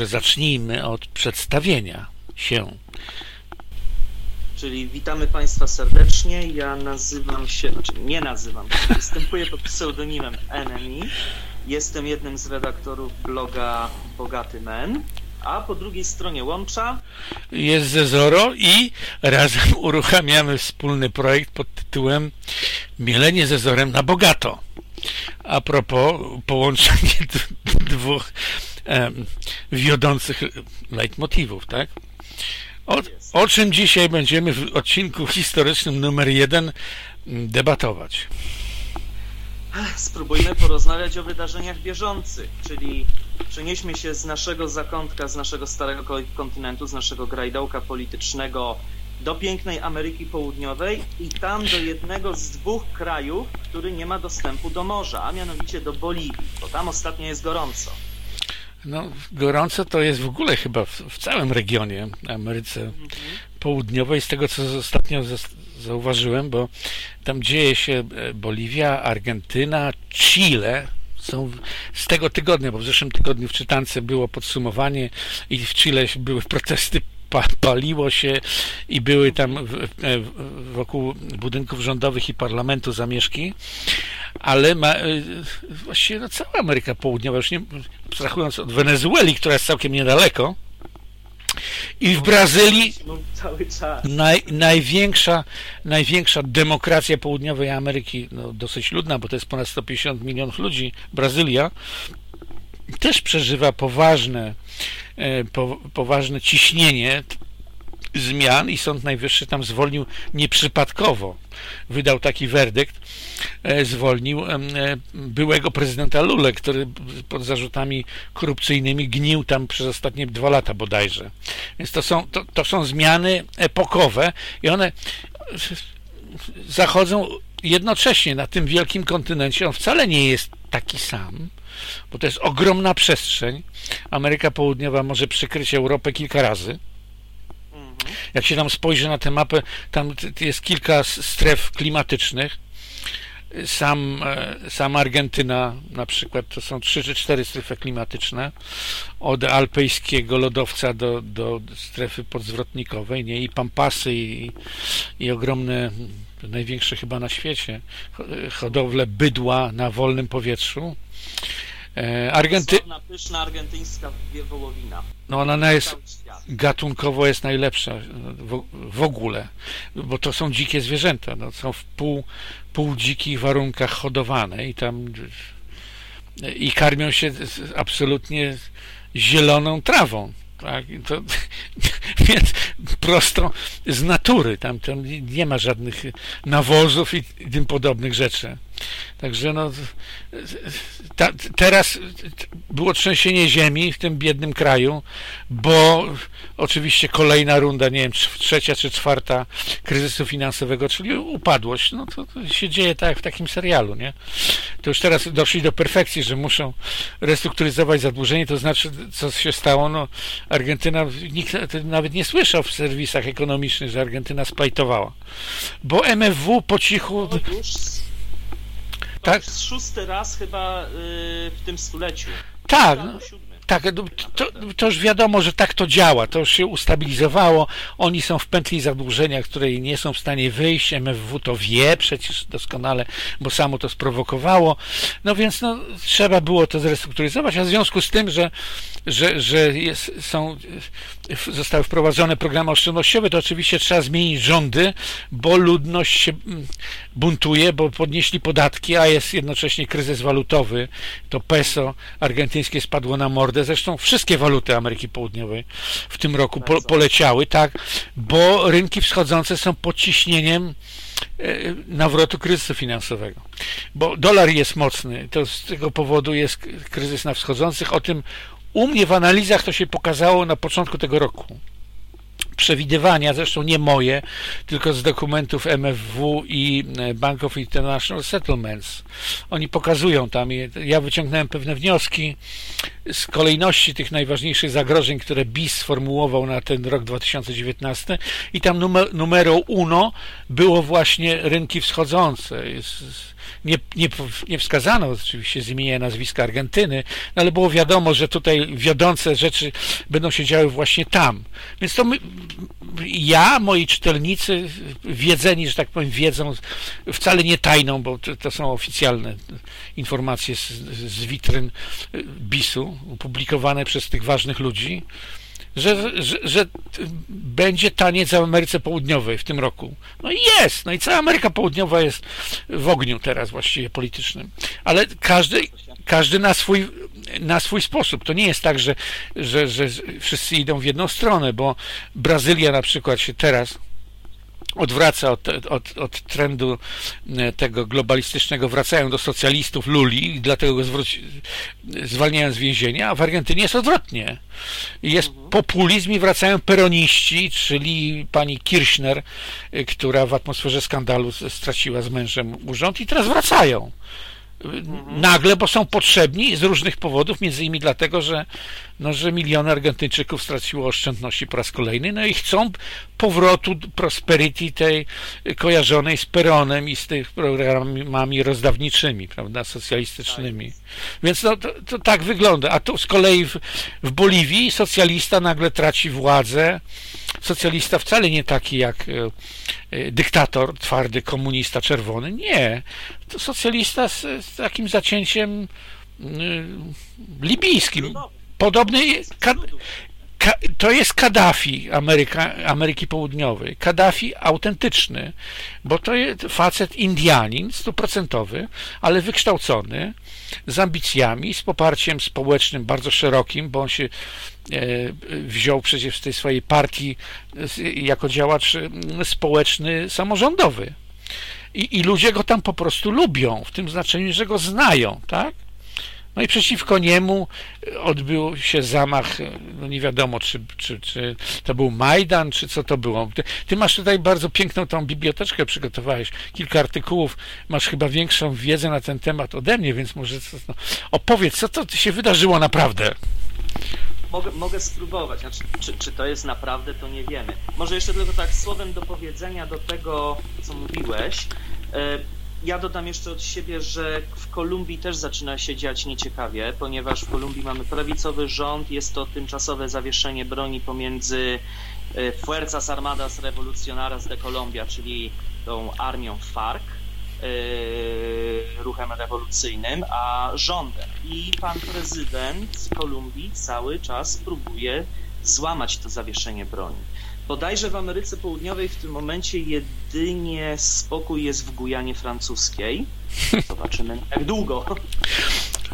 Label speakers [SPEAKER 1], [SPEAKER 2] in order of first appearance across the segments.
[SPEAKER 1] może zacznijmy od przedstawienia się.
[SPEAKER 2] Czyli witamy Państwa serdecznie. Ja nazywam się, znaczy nie nazywam się, występuję pod pseudonimem Enemy. Jestem jednym z redaktorów bloga Bogaty Men. A po drugiej stronie łącza
[SPEAKER 1] jest Zezoro i razem uruchamiamy wspólny projekt pod tytułem Mielenie Zezorem na bogato. A propos połączenie dwóch wiodących leitmotywów, tak? O, o czym dzisiaj będziemy w odcinku historycznym numer jeden debatować?
[SPEAKER 2] spróbujmy porozmawiać o wydarzeniach bieżących, czyli przenieśmy się z naszego zakątka, z naszego starego kontynentu, z naszego grajdołka politycznego do pięknej Ameryki Południowej i tam do jednego z dwóch krajów, który nie ma dostępu do morza, a mianowicie do Boliwii, bo tam ostatnio jest gorąco.
[SPEAKER 1] No, gorąco to jest w ogóle chyba w, w całym regionie Ameryce. Południowej, z tego co ostatnio zauważyłem, bo tam dzieje się e, Boliwia, Argentyna, Chile, są z tego tygodnia, bo w zeszłym tygodniu w czytance było podsumowanie i w Chile były protesty paliło się i były tam e, wokół budynków rządowych i parlamentu zamieszki, ale ma, e, właściwie no cała Ameryka Południowa, już nie abstrahując od Wenezueli, która jest całkiem niedaleko, i w Brazylii naj, największa, największa demokracja południowej Ameryki, no, dosyć ludna, bo to jest ponad 150 milionów ludzi, Brazylia, też przeżywa poważne, e, po, poważne ciśnienie zmian i Sąd Najwyższy tam zwolnił nieprzypadkowo. Wydał taki werdykt, e, zwolnił e, byłego prezydenta Lule, który pod zarzutami korupcyjnymi gnił tam przez ostatnie dwa lata bodajże. Więc to są, to, to są zmiany epokowe i one zachodzą jednocześnie na tym wielkim kontynencie. On wcale nie jest taki sam, bo to jest ogromna przestrzeń. Ameryka Południowa może przykryć Europę kilka razy jak się tam spojrzy na tę mapę, tam jest kilka stref klimatycznych. Sam, e, sam Argentyna na przykład to są trzy czy cztery strefy klimatyczne od alpejskiego lodowca do, do strefy podzwrotnikowej nie? i pampasy i, i ogromne największe chyba na świecie hodowle bydła na wolnym powietrzu
[SPEAKER 2] e, Argenty... pyszna argentyńska wołowina
[SPEAKER 1] no ona jest gatunkowo jest najlepsza w, w, ogóle, bo to są dzikie zwierzęta, no, są w pół, pół dzikich warunkach hodowane i tam i karmią się absolutnie zieloną trawą. Tak? To, więc prosto z natury, tam, tam nie ma żadnych nawozów i tym podobnych rzeczy. Także no, ta, teraz było trzęsienie ziemi w tym biednym kraju, bo oczywiście kolejna runda, nie wiem, trzecia czy czwarta kryzysu finansowego, czyli upadłość. No to, to się dzieje tak jak w takim serialu, nie? To już teraz doszli do perfekcji, że muszą restrukturyzować zadłużenie, to znaczy, co się stało, no Argentyna, nikt nawet nie słyszał w serwisach ekonomicznych, że Argentyna splajtowała. Bo MFW po cichu...
[SPEAKER 2] No tak? szósty raz chyba yy, w tym stuleciu.
[SPEAKER 1] Tak. Tak, to, to, już wiadomo, że tak to działa, to już się ustabilizowało, oni są w pętli zadłużenia, której nie są w stanie wyjść, MFW to wie przecież doskonale, bo samo to sprowokowało, no więc no, trzeba było to zrestrukturyzować, a w związku z tym, że, że, że jest, są, zostały wprowadzone programy oszczędnościowe, to oczywiście trzeba zmienić rządy, bo ludność się mm, buntuje, bo podnieśli podatki, a jest jednocześnie kryzys walutowy, to peso argentyńskie spadło na mordę, Zresztą wszystkie waluty Ameryki Południowej w tym roku po, poleciały, tak, bo rynki wschodzące są pod ciśnieniem e, nawrotu kryzysu finansowego. Bo dolar jest mocny, to z tego powodu jest kryzys na wschodzących. O tym u mnie w analizach to się pokazało na początku tego roku przewidywania, zresztą nie moje, tylko z dokumentów MFW i e, Bank of International Settlements. Oni pokazują tam, ja wyciągnąłem pewne wnioski, z kolejności tych najważniejszych zagrożeń, które BIS sformułował na ten rok 2019 i tam numer, numero uno było właśnie rynki wschodzące. Jest, nie, nie, nie wskazano oczywiście z imienia nazwiska Argentyny, no ale było wiadomo, że tutaj wiodące rzeczy będą się działy właśnie tam. Więc to my, ja, moi czytelnicy, wiedzeni, że tak powiem, wiedzą wcale nie tajną, bo to, to są oficjalne informacje z, z witryn BIS-u, opublikowane przez tych ważnych ludzi, że, że, że, będzie taniec w Ameryce Południowej w tym roku. No i jest, no i cała Ameryka Południowa jest w ogniu teraz właściwie politycznym. Ale każdy, każdy na swój, na swój sposób. To nie jest tak, że, że, że wszyscy idą w jedną stronę, bo Brazylia na przykład się teraz odwraca od, od, od trendu e, tego globalistycznego, wracają do socjalistów Luli i dlatego go zwróci, zwalniają z więzienia, a w Argentynie jest odwrotnie. Jest mhm. populizm i wracają peroniści, czyli pani Kirchner, e, która w atmosferze skandalu straciła z mężem urząd i teraz wracają nagle, bo są potrzebni z różnych powodów, między innymi dlatego, że, no, że miliony Argentyńczyków straciło oszczędności po raz kolejny, no i chcą powrotu prosperity tej kojarzonej z Peronem i z tych programami rozdawniczymi, prawda, socjalistycznymi. Tak Więc no, to, to, tak wygląda. A tu z kolei w, w Boliwii socjalista nagle traci władzę, socjalista wcale nie taki jak e, e, dyktator, twardy komunista czerwony. Nie. To socjalista z, z takim zacięciem y, libijskim. Podobny. Ka, ka, to jest Kaddafi Ameryka, Ameryki Południowej. Kaddafi autentyczny, bo to jest facet Indianin, stuprocentowy, ale wykształcony, z ambicjami, z poparciem społecznym bardzo szerokim, bo on się e, wziął przecież w tej swojej partii jako działacz społeczny, samorządowy. I, I ludzie go tam po prostu lubią, w tym znaczeniu, że go znają, tak? No i przeciwko niemu odbył się zamach, no nie wiadomo, czy, czy, czy to był Majdan, czy co to było. Ty, ty, masz tutaj bardzo piękną tą biblioteczkę, przygotowałeś kilka artykułów, masz chyba większą wiedzę na ten temat ode mnie, więc może no, opowiedz, co to się wydarzyło naprawdę.
[SPEAKER 2] Mogę, mogę spróbować. Znaczy, czy, czy to jest naprawdę, to nie wiemy. Może jeszcze tylko tak słowem do powiedzenia do tego, co mówiłeś. E, ja dodam jeszcze od siebie, że w Kolumbii też zaczyna się dziać nieciekawie, ponieważ w Kolumbii mamy prawicowy rząd, jest to tymczasowe zawieszenie broni pomiędzy e, Fuerzas Armadas Revolucionaras de Colombia, czyli tą armią FARC, ruchem rewolucyjnym, a rządem. I pan prezydent Kolumbii cały czas próbuje złamać to zawieszenie broni. Bodajże w Ameryce Południowej w tym momencie jedynie spokój jest w Gujanie francuskiej. Zobaczymy jak długo.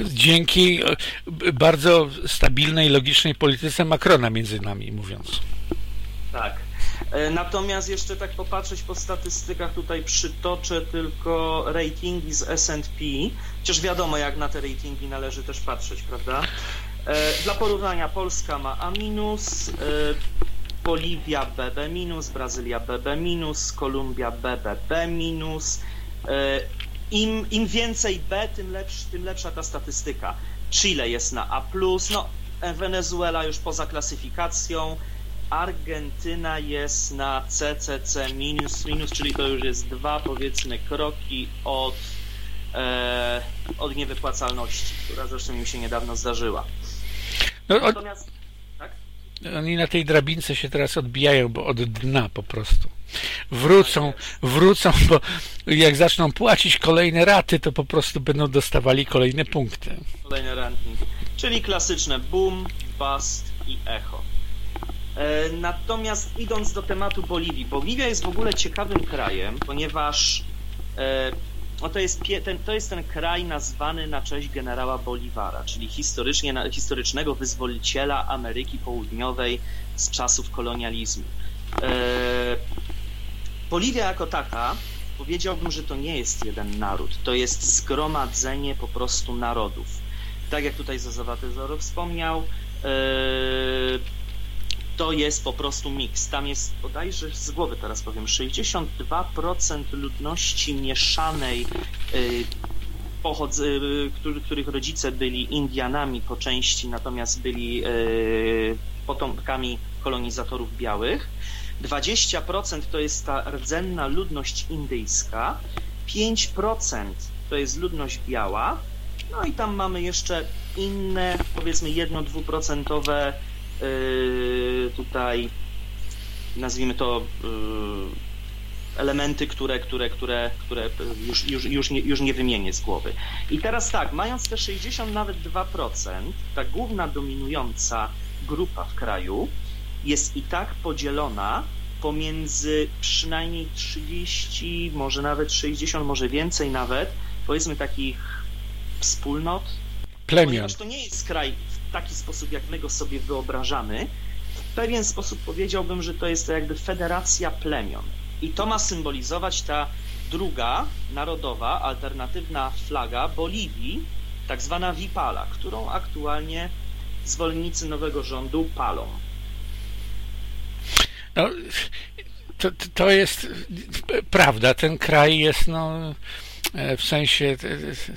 [SPEAKER 1] Dzięki e, bardzo stabilnej, logicznej polityce Macrona między nami mówiąc.
[SPEAKER 2] Tak. E, natomiast jeszcze tak popatrzeć po statystykach, tutaj przytoczę tylko ratingi z S&P, chociaż wiadomo jak na te ratingi należy też patrzeć, prawda? E, dla porównania Polska ma A-, Boliwia BB-, Brazylia BB-, Kolumbia BBB-. E, Im, Im więcej B, tym, tym lepsza ta statystyka. Chile jest na A+, no Wenezuela już poza klasyfikacją, Argentyna jest na CCC minus, minus, czyli to już jest dwa powiedzmy kroki od, e, od niewypłacalności, która zresztą mi się niedawno zdarzyła.
[SPEAKER 1] No, Natomiast oni na tej drabince się teraz odbijają, bo od dna po prostu. Wrócą, wrócą, bo jak zaczną płacić kolejne raty, to po prostu będą dostawali kolejne punkty.
[SPEAKER 2] Kolejne ranking. Czyli klasyczne boom, bust i echo. E, natomiast idąc do tematu Boliwii. Boliwia jest w ogóle ciekawym krajem, ponieważ e, no to, jest, ten, to jest ten kraj nazwany na cześć generała Boliwara, czyli historycznie, historycznego wyzwoliciela Ameryki Południowej z czasów kolonializmu. E, Boliwia jako taka, powiedziałbym, że to nie jest jeden naród, to jest zgromadzenie po prostu narodów. Tak jak tutaj Zazawaty Zoro wspomniał, to jest po prostu miks. Tam jest bodajże z głowy teraz powiem 62% ludności mieszanej y, pochodz, których rodzice byli Indianami po części, natomiast byli potomkami kolonizatorów białych. 20% to jest ta rdzenna ludność indyjska, 5% to jest ludność biała, no i tam mamy jeszcze inne, powiedzmy 1-2% yy, tutaj, nazwijmy to yy, elementy, które, które, które, które już, już, już, nie, już nie wymienię z głowy. I teraz tak, mając te 60 nawet 2%, ta główna dominująca grupa w kraju jest i tak podzielona pomiędzy przynajmniej 30, może nawet 60, może więcej nawet, powiedzmy takich wspólnot.
[SPEAKER 1] Plemion.
[SPEAKER 2] Ponieważ to nie jest kraj w taki sposób, jak my go sobie wyobrażamy. W pewien sposób powiedziałbym, że to jest to jakby federacja plemion. I to ma symbolizować ta druga narodowa, alternatywna flaga Boliwii, tak zwana Wipala, którą aktualnie zwolennicy nowego rządu palą.
[SPEAKER 1] No, to, to jest prawda. Ten kraj jest no, w sensie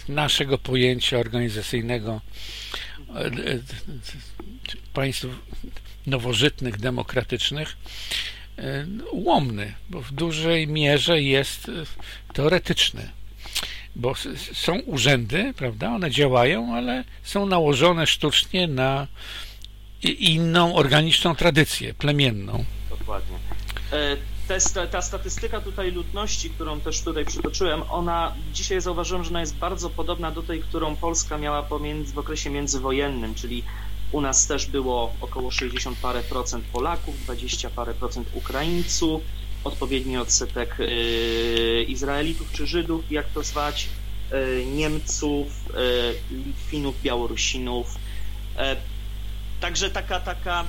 [SPEAKER 1] naszego pojęcia organizacyjnego e, państw nowożytnych, demokratycznych e, ułomny, bo w dużej mierze jest teoretyczny. Bo są urzędy, prawda, one działają, ale są nałożone sztucznie na inną organiczną tradycję plemienną.
[SPEAKER 2] Dokładnie. E, te, ta statystyka tutaj ludności, którą też tutaj przytoczyłem, ona dzisiaj zauważyłem, że ona jest bardzo podobna do tej, którą Polska miała pomiędzy, w okresie międzywojennym, czyli u nas też było około 60 parę procent Polaków, 20 parę procent Ukraińców, odpowiedni odsetek yy, Izraelitów czy Żydów, jak to zwać, yy, Niemców, yy, Litwinów, Białorusinów. Także taka, taka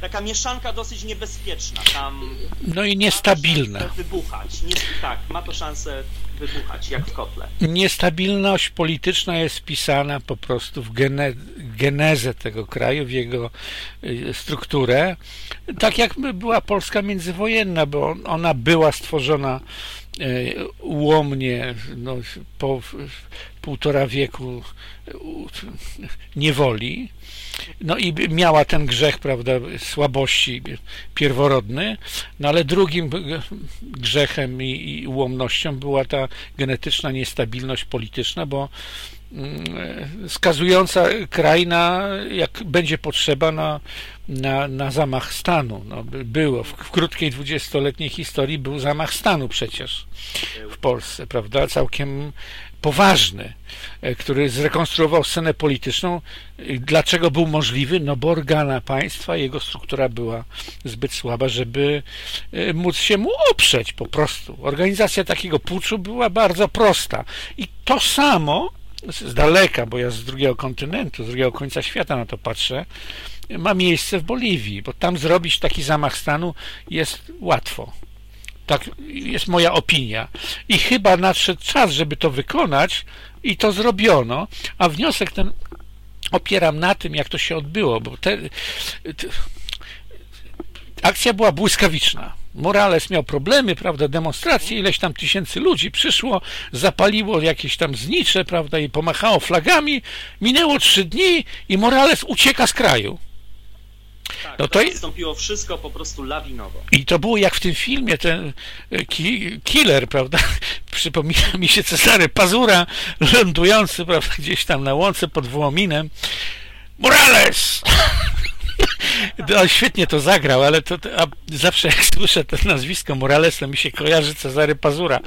[SPEAKER 2] taka mieszanka dosyć niebezpieczna. Tam
[SPEAKER 1] no i niestabilna. Ma
[SPEAKER 2] wybuchać. Nie, tak, ma to szansę wybuchać, jak w kotle.
[SPEAKER 1] Niestabilność polityczna jest wpisana po prostu w gene, genezę tego kraju, w jego y, strukturę. Tak jak była Polska międzywojenna, bo ona była stworzona y, ułomnie no, po półtora wieku niewoli no i miała ten grzech, prawda, słabości pierworodny, no ale drugim grzechem i, i ułomnością była ta genetyczna niestabilność polityczna, bo mm, skazująca kraj na, jak będzie potrzeba, na, na, na zamach stanu. No, było. W, w krótkiej dwudziestoletniej historii był zamach stanu przecież w Polsce, prawda? Całkiem poważny, e, który zrekonstruował scenę polityczną. Dlaczego był możliwy? No bo organa państwa, jego struktura była zbyt słaba, żeby e, móc się mu oprzeć po prostu. Organizacja takiego puczu była bardzo prosta. I to samo z daleka, bo ja z drugiego kontynentu, z drugiego końca świata na to patrzę, ma miejsce w Boliwii, bo tam zrobić taki zamach stanu jest łatwo. Tak jest moja opinia. I chyba nadszedł czas, żeby to wykonać i to zrobiono, a wniosek ten opieram na tym, jak to się odbyło, bo te, te, akcja była błyskawiczna. Morales miał problemy, prawda, demonstracje, ileś tam tysięcy ludzi przyszło, zapaliło jakieś tam znicze, prawda, i pomachało flagami. Minęło trzy dni i Morales ucieka z kraju.
[SPEAKER 2] Tak, no to nastąpiło wszystko po prostu lawinowo.
[SPEAKER 1] I to było jak w tym filmie, ten e, ki killer, prawda? Przypomina mi się Cezary Pazura lądujący, prawda, gdzieś tam na łące pod Wołominem. Morales! No, świetnie to zagrał, ale to, to zawsze jak słyszę to nazwisko Morales, to mi się kojarzy Cezary Pazura.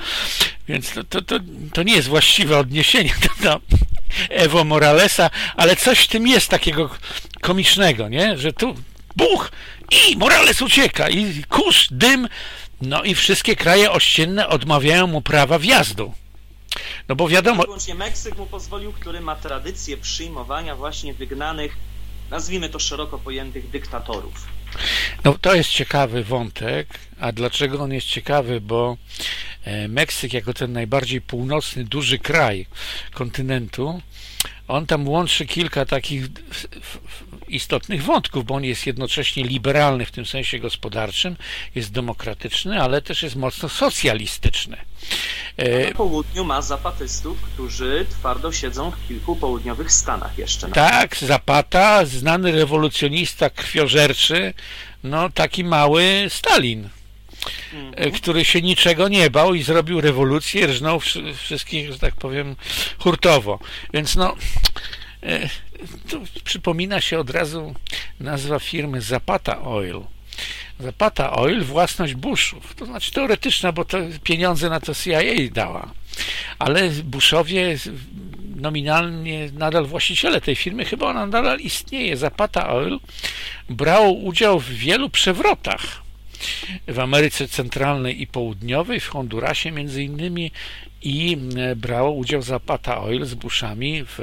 [SPEAKER 1] Więc to, to, to, to nie jest właściwe odniesienie do, Ewo Moralesa, ale coś w tym jest takiego komicznego, nie? Że tu buch i Morales ucieka i kurz, dym, no i wszystkie kraje ościenne odmawiają mu prawa wjazdu. No bo wiadomo...
[SPEAKER 2] Wyłącznie Meksyk mu pozwolił, który ma tradycję przyjmowania właśnie wygnanych, nazwijmy to szeroko pojętych dyktatorów.
[SPEAKER 1] No to jest ciekawy wątek, a dlaczego on jest ciekawy? Bo e, Meksyk jako ten najbardziej północny, duży kraj kontynentu, on tam łączy kilka takich istotnych wątków, bo on jest jednocześnie liberalny w tym sensie gospodarczym, jest demokratyczny, ale też jest mocno socjalistyczny.
[SPEAKER 2] Na południu ma zapatystów, którzy twardo siedzą w kilku południowych stanach jeszcze.
[SPEAKER 1] Tak, Zapata, znany rewolucjonista krwiożerczy, no taki mały Stalin. Mhm. który się niczego nie bał i zrobił rewolucję, rżnął wszystkich, że tak powiem, hurtowo. Więc no, e, tu przypomina się od razu nazwa firmy Zapata Oil. Zapata Oil, własność Bushów. To znaczy teoretyczna, bo to pieniądze na to CIA dała. Ale Bushowie nominalnie nadal właściciele tej firmy, chyba ona nadal istnieje. Zapata Oil brał udział w wielu przewrotach w Ameryce Centralnej i Południowej, w Hondurasie między innymi i brało udział Zapata Oil z Bushami w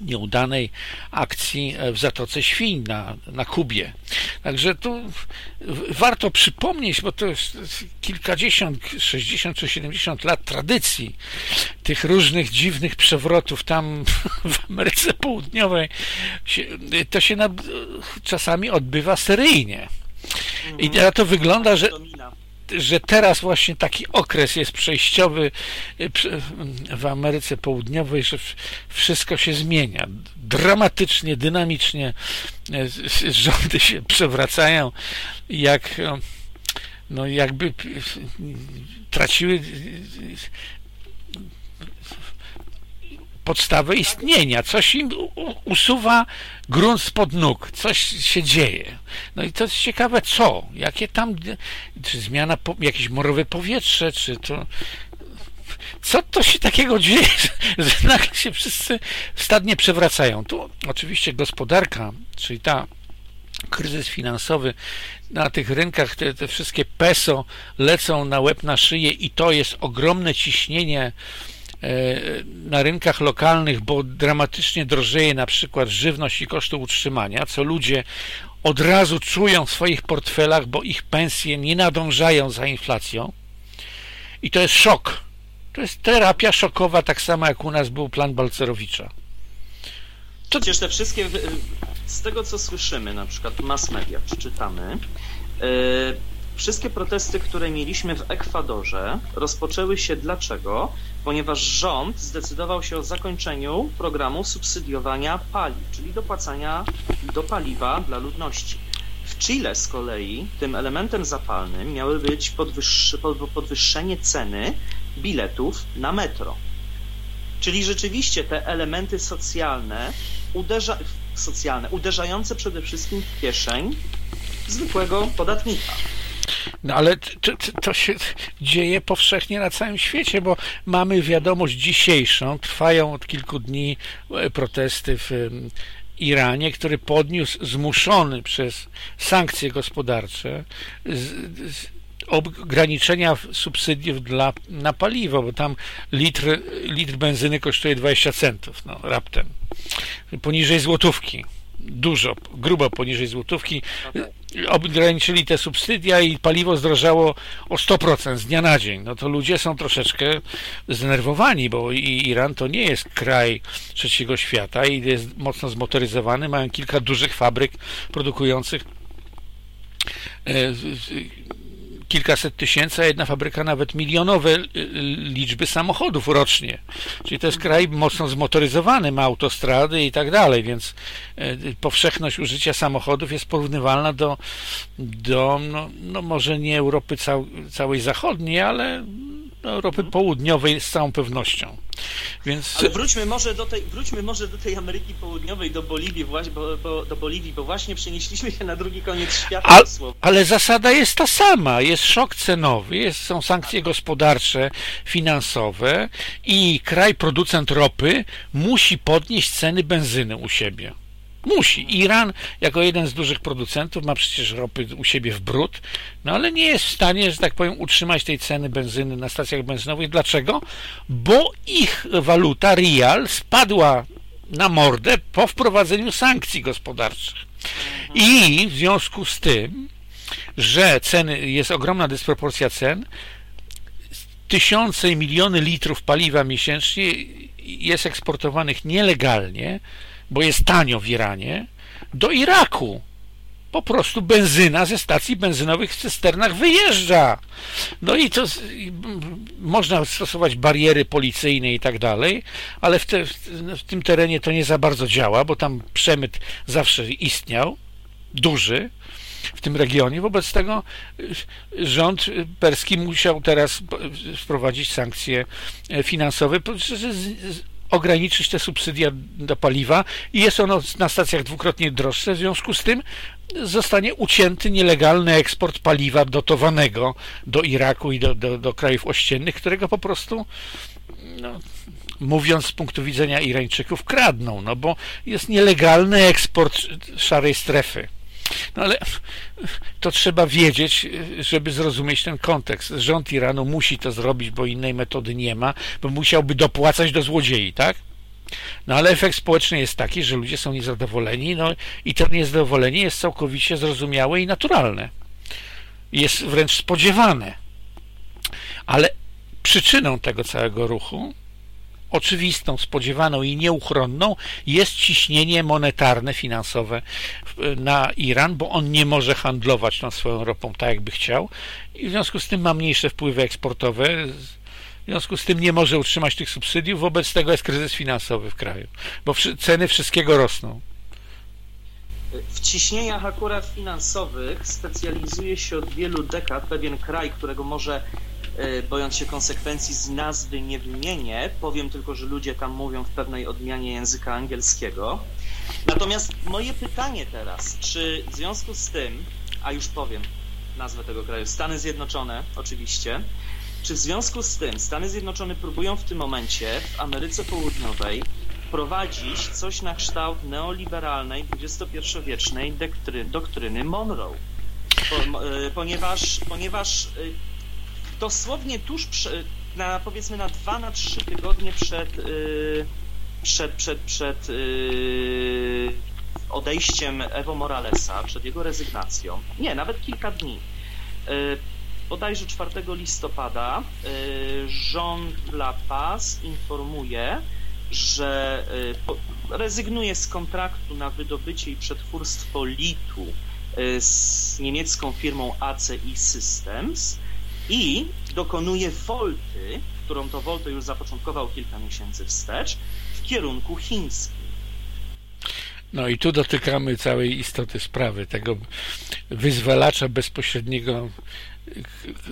[SPEAKER 1] nieudanej akcji e, w Zatoce Świń na, na Kubie. Także tu warto przypomnieć, bo to jest kilkadziesiąt, sześćdziesiąt czy siedemdziesiąt lat tradycji tych różnych dziwnych przewrotów tam w Ameryce Południowej. To się na, czasami odbywa seryjnie. I na to wygląda, że, że teraz właśnie taki okres jest przejściowy y, w Ameryce Południowej, że wszystko się zmienia. Dramatycznie, dynamicznie y, rządy się przewracają, jak no jakby traciły podstawę istnienia, coś im usuwa grunt spod nóg, coś się dzieje. No i to jest ciekawe, co? Jakie tam, czy zmiana, jakieś morowe powietrze, czy to co to się takiego dzieje, że nagle się wszyscy stadnie przewracają. Tu oczywiście gospodarka, czyli ta kryzys finansowy na tych rynkach, te, te wszystkie peso lecą na łeb na szyję i to jest ogromne ciśnienie na rynkach lokalnych, bo dramatycznie drożeje na przykład żywność i koszty utrzymania, co ludzie od razu czują w swoich portfelach, bo ich pensje nie nadążają za inflacją. I to jest szok. To jest terapia szokowa, tak samo jak u nas był plan Balcerowicza.
[SPEAKER 2] To... Przecież te wszystkie, z tego co słyszymy, na przykład mass media, czy czytamy, yy Wszystkie protesty, które mieliśmy w Ekwadorze, rozpoczęły się dlaczego? Ponieważ rząd zdecydował się o zakończeniu programu subsydiowania paliw, czyli dopłacania do paliwa dla ludności. W Chile z kolei tym elementem zapalnym miały być podwyższenie ceny biletów na metro. Czyli rzeczywiście te elementy socjalne, uderza, socjalne uderzające przede wszystkim w kieszeń zwykłego podatnika.
[SPEAKER 1] No ale to, to, się dzieje powszechnie na całym świecie, bo mamy wiadomość dzisiejszą, trwają od kilku dni e, protesty w Iranie, który podniósł zmuszony przez sankcje gospodarcze z, z, ograniczenia subsydiów dla, na paliwo, bo tam litr, litr benzyny kosztuje 20 centów, no raptem, poniżej złotówki dużo, grubo poniżej złotówki. Ograniczyli te subsydia i paliwo zdrożało o 100% z dnia na dzień. No to ludzie są troszeczkę zdenerwowani, bo Iran to nie jest kraj trzeciego świata i jest mocno zmotoryzowany. Mają kilka dużych fabryk produkujących e, kilkaset tysięcy, a jedna fabryka nawet milionowe y, y, liczby samochodów rocznie. Czyli to jest kraj mocno zmotoryzowany, ma autostrady i tak dalej, więc y, powszechność użycia samochodów jest porównywalna do, do no, no może nie Europy cał, całej zachodniej, ale Europy mhm. Południowej z całą pewnością.
[SPEAKER 2] Więc... Ale wróćmy może, do tej, wróćmy może do tej Ameryki Południowej, do Boliwii, bo, bo, do Boliwii, bo właśnie przenieśliśmy się na drugi koniec świata.
[SPEAKER 1] A, ale zasada jest ta sama. Jest szok cenowy, jest, są sankcje gospodarcze, finansowe i kraj producent ropy musi podnieść ceny benzyny u siebie. Musi. Iran, jako jeden z dużych producentów, ma przecież ropy u siebie w brud, no ale nie jest w stanie, że tak powiem, utrzymać tej ceny benzyny na stacjach benzynowych. Dlaczego? Bo ich waluta, rial, spadła na mordę po wprowadzeniu sankcji gospodarczych. I w związku z tym, że ceny, jest ogromna dysproporcja cen, tysiące i miliony litrów paliwa miesięcznie jest eksportowanych nielegalnie bo jest tanio w Iranie, do Iraku po prostu benzyna ze stacji benzynowych w cysternach wyjeżdża. No i to można stosować bariery policyjne i tak dalej, ale w, te, w, tym terenie to nie za bardzo działa, bo tam przemyt zawsze istniał, duży w tym regionie. Wobec tego rząd perski musiał teraz wprowadzić sankcje finansowe, ograniczyć te subsydia do paliwa i jest ono na stacjach dwukrotnie droższe, w związku z tym zostanie ucięty nielegalny eksport paliwa dotowanego do Iraku i do, do, do krajów ościennych, którego po prostu no, mówiąc z punktu widzenia Irańczyków kradną, no bo jest nielegalny eksport szarej strefy. No ale to trzeba wiedzieć, żeby zrozumieć ten kontekst. Rząd Iranu musi to zrobić, bo innej metody nie ma, bo musiałby dopłacać do złodziei, tak? No ale efekt społeczny jest taki, że ludzie są niezadowoleni, no i to niezadowolenie jest całkowicie zrozumiałe i naturalne. Jest wręcz spodziewane. Ale przyczyną tego całego ruchu oczywistą, spodziewaną i nieuchronną jest ciśnienie monetarne, finansowe na Iran, bo on nie może handlować tą swoją ropą tak, jakby chciał. I w związku z tym ma mniejsze wpływy eksportowe, w związku z tym nie może utrzymać tych subsydiów, wobec tego jest kryzys finansowy w kraju, bo ceny wszystkiego rosną.
[SPEAKER 2] W ciśnieniach akurat finansowych specjalizuje się od wielu dekad pewien kraj, którego może bojąc się konsekwencji z nazwy nie wymienię, powiem tylko, że ludzie tam mówią w pewnej odmianie języka angielskiego. Natomiast moje pytanie teraz, czy w związku z tym, a już powiem nazwę tego kraju, Stany Zjednoczone oczywiście, czy w związku z tym Stany Zjednoczone próbują w tym momencie w Ameryce Południowej wprowadzić coś na kształt neoliberalnej, XXI-wiecznej doktryny Monroe? E, ponieważ, ponieważ e, dosłownie tuż przy, na powiedzmy na dwa, na trzy tygodnie przed, yy, przed, przed, przed yy, odejściem Evo Moralesa, przed jego rezygnacją, nie, nawet kilka dni, yy, bodajże 4 listopada rząd La Paz informuje, że rezygnuje z kontraktu na wydobycie i przetwórstwo litu z niemiecką firmą ACI Systems, i dokonuje wolty, którą to woltę już zapoczątkował kilka miesięcy wstecz, w kierunku chińskim.
[SPEAKER 1] No i tu dotykamy całej istoty sprawy, tego wyzwalacza bezpośredniego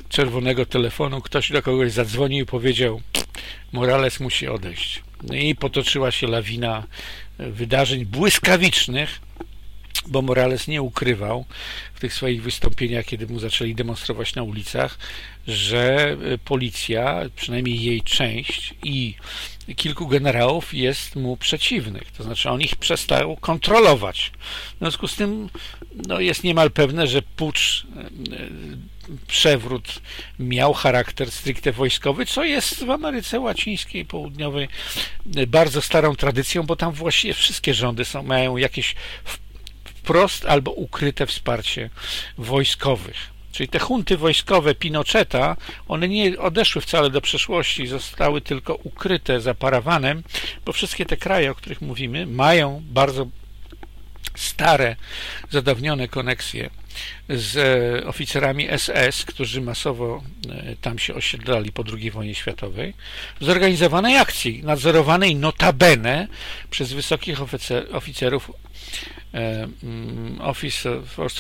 [SPEAKER 1] czerwonego telefonu. Ktoś do kogoś zadzwonił i powiedział Morales musi odejść. No i potoczyła się lawina wydarzeń błyskawicznych, bo Morales nie ukrywał w tych swoich wystąpieniach, kiedy mu zaczęli demonstrować na ulicach, że e, policja, przynajmniej jej część i kilku generałów jest mu przeciwnych. To znaczy on ich przestał kontrolować. W związku z tym no, jest niemal pewne, że pucz, e, przewrót miał charakter stricte wojskowy, co jest w Ameryce Łacińskiej, Południowej bardzo starą tradycją, bo tam właściwie wszystkie rządy są, mają jakieś wprost albo ukryte wsparcie wojskowych. Czyli te hunty wojskowe Pinocheta, one nie odeszły wcale do przeszłości, zostały tylko ukryte za parawanem, bo wszystkie te kraje, o których mówimy, mają bardzo stare, zadawnione koneksje z e, oficerami SS, którzy masowo e, tam się osiedlali po II wojnie światowej, zorganizowanej akcji, nadzorowanej notabene przez wysokich oficerów Office for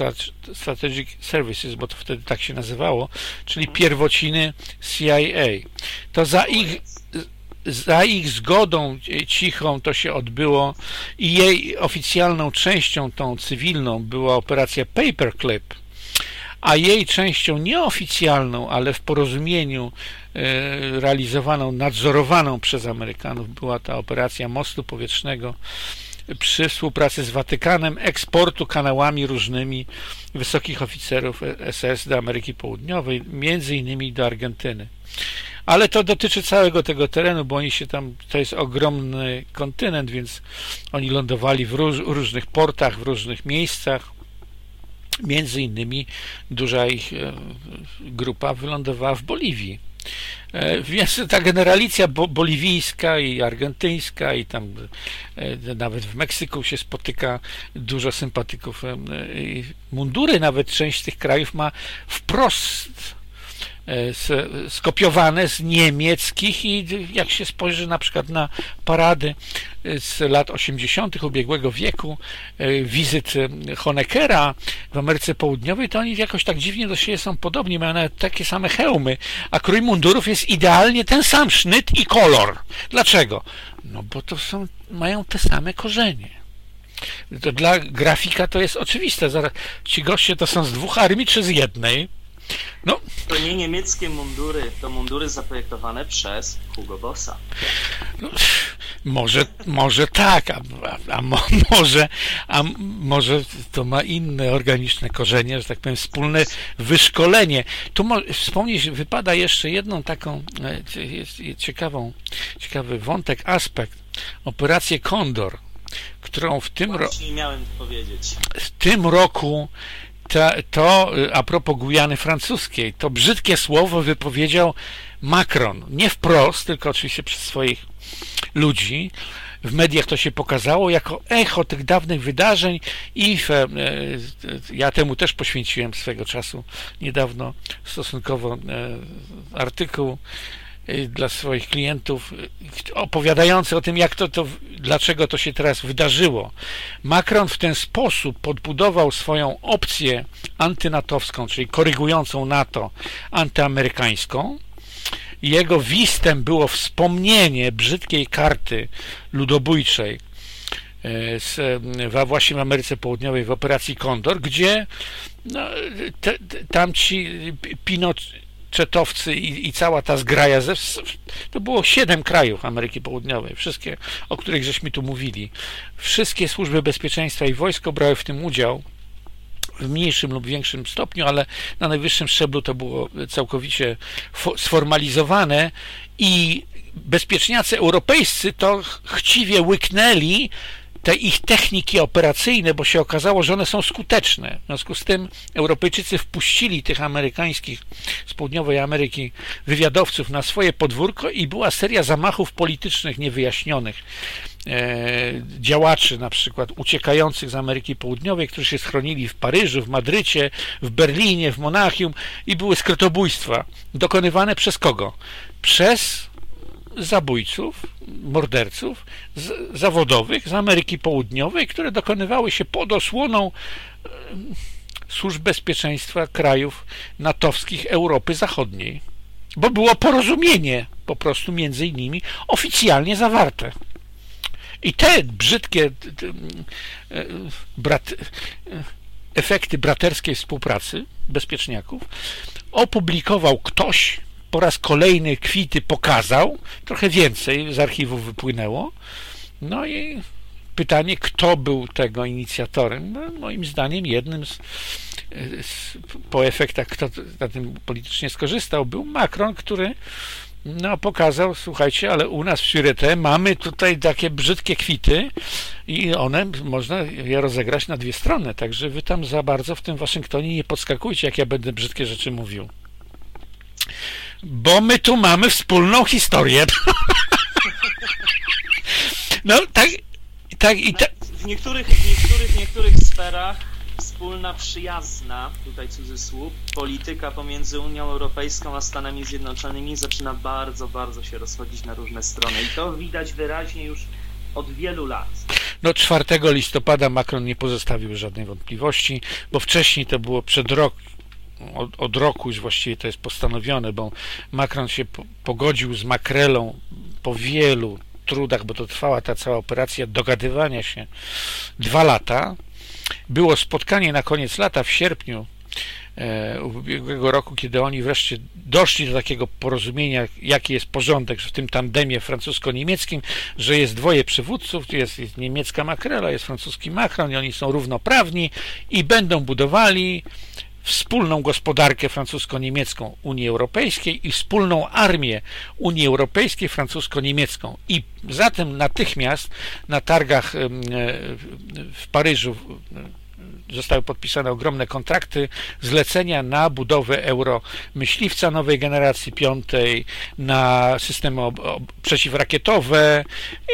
[SPEAKER 1] Strategic Services, bo to wtedy tak się nazywało, czyli pierwociny CIA. To za ich za ich zgodą cichą to się odbyło i jej oficjalną częścią, tą cywilną, była operacja Paperclip, a jej częścią nieoficjalną, ale w porozumieniu e, realizowaną, nadzorowaną przez Amerykanów była ta operacja mostu powietrznego przy współpracy z Watykanem eksportu kanałami różnymi wysokich oficerów SS do Ameryki Południowej, między innymi do Argentyny. Ale to dotyczy całego tego terenu, bo oni się tam, to jest ogromny kontynent, więc oni lądowali w róż, różnych portach, w różnych miejscach. Między innymi duża ich e, grupa wylądowała w Boliwii więc ta generalicja boliwijska i argentyńska i tam e, nawet w Meksyku się spotyka dużo sympatyków. E, mundury nawet część tych krajów ma wprost skopiowane z niemieckich i jak się spojrzy na przykład na parady z lat 80. ubiegłego wieku, wizyt Honeckera w Ameryce Południowej, to oni jakoś tak dziwnie do siebie są podobni, mają nawet takie same hełmy, a krój mundurów jest idealnie ten sam sznyt i kolor. Dlaczego? No bo to są, mają te same korzenie. To dla grafika to jest oczywiste. Zaraz, ci goście to są z dwóch armii czy z jednej?
[SPEAKER 2] No. To nie niemieckie mundury, to mundury zaprojektowane przez Hugo Bossa.
[SPEAKER 1] No, może, może tak, a, a, a może, a może to ma inne organiczne korzenie, że tak powiem, wspólne wyszkolenie. Tu mo, wspomnieć wypada jeszcze jedną taką e, ciekawą, ciekawy wątek, aspekt. Operację Kondor, którą w tym roku w tym roku to, to a propos Gujany francuskiej, to brzydkie słowo wypowiedział Macron. Nie wprost, tylko oczywiście przez swoich ludzi. W mediach to się pokazało jako echo tych dawnych wydarzeń i w, e, ja temu też poświęciłem swego czasu niedawno stosunkowo e, artykuł Y, dla swoich klientów y, opowiadający o tym, jak to, to, dlaczego to się teraz wydarzyło. Macron w ten sposób podbudował swoją opcję antynatowską, czyli korygującą NATO, antyamerykańską. Jego wistem było wspomnienie brzydkiej karty ludobójczej y, z, właśnie w Ameryce Południowej w operacji Kondor, gdzie no, te, tamci Pinot, czetowcy i, i, cała ta zgraja, ze, to było siedem krajów Ameryki Południowej, wszystkie, o których żeśmy tu mówili. Wszystkie służby bezpieczeństwa i wojsko brały w tym udział w mniejszym lub większym stopniu, ale na najwyższym szczeblu to było całkowicie sformalizowane i bezpieczniacy europejscy to chciwie łyknęli te ich techniki operacyjne, bo się okazało, że one są skuteczne. W związku z tym Europejczycy wpuścili tych amerykańskich z południowej Ameryki wywiadowców na swoje podwórko i była seria zamachów politycznych niewyjaśnionych. E, działaczy na przykład uciekających z Ameryki Południowej, którzy się schronili w Paryżu, w Madrycie, w Berlinie, w Monachium i były skrytobójstwa dokonywane przez kogo? Przez zabójców, morderców z, zawodowych z Ameryki Południowej, które dokonywały się pod osłoną e, służb bezpieczeństwa krajów natowskich Europy Zachodniej. Bo było porozumienie po prostu między innymi oficjalnie zawarte. I te brzydkie e, brat, e, efekty braterskiej współpracy bezpieczniaków opublikował ktoś po raz kolejny kwity pokazał, trochę więcej z archiwów wypłynęło. No i pytanie, kto był tego inicjatorem? No, moim zdaniem jednym z, z, po efektach, kto na tym politycznie skorzystał, był Macron, który no, pokazał, słuchajcie, ale u nas w Sûreté mamy tutaj takie brzydkie kwity i one, można je rozegrać na dwie strony, także wy tam za bardzo w tym Waszyngtonie nie podskakujcie, jak ja będę brzydkie rzeczy mówił bo my tu mamy wspólną historię. No, tak, tak i tak.
[SPEAKER 2] W niektórych, w niektórych, w niektórych sferach wspólna, przyjazna, tutaj cudzysłów, polityka pomiędzy Unią Europejską a Stanami Zjednoczonymi zaczyna bardzo, bardzo się rozchodzić na różne strony i to widać wyraźnie już od wielu lat.
[SPEAKER 1] No 4 listopada Macron nie pozostawił żadnej wątpliwości, bo wcześniej to było przed rok, od, od, roku już właściwie to jest postanowione, bo Macron się po, pogodził z Makrelą po wielu trudach, bo to trwała ta cała operacja dogadywania się dwa lata. Było spotkanie na koniec lata w sierpniu e, ubiegłego roku, kiedy oni wreszcie doszli do takiego porozumienia, jaki jest porządek w tym tandemie francusko-niemieckim, że jest dwoje przywódców, jest, jest niemiecka makrela, jest francuski Macron i oni są równoprawni i będą budowali wspólną gospodarkę francusko-niemiecką Unii Europejskiej i wspólną armię Unii Europejskiej francusko-niemiecką. I zatem natychmiast na targach w Paryżu zostały podpisane ogromne kontrakty, zlecenia na budowę euro myśliwca nowej generacji piątej, na systemy przeciwrakietowe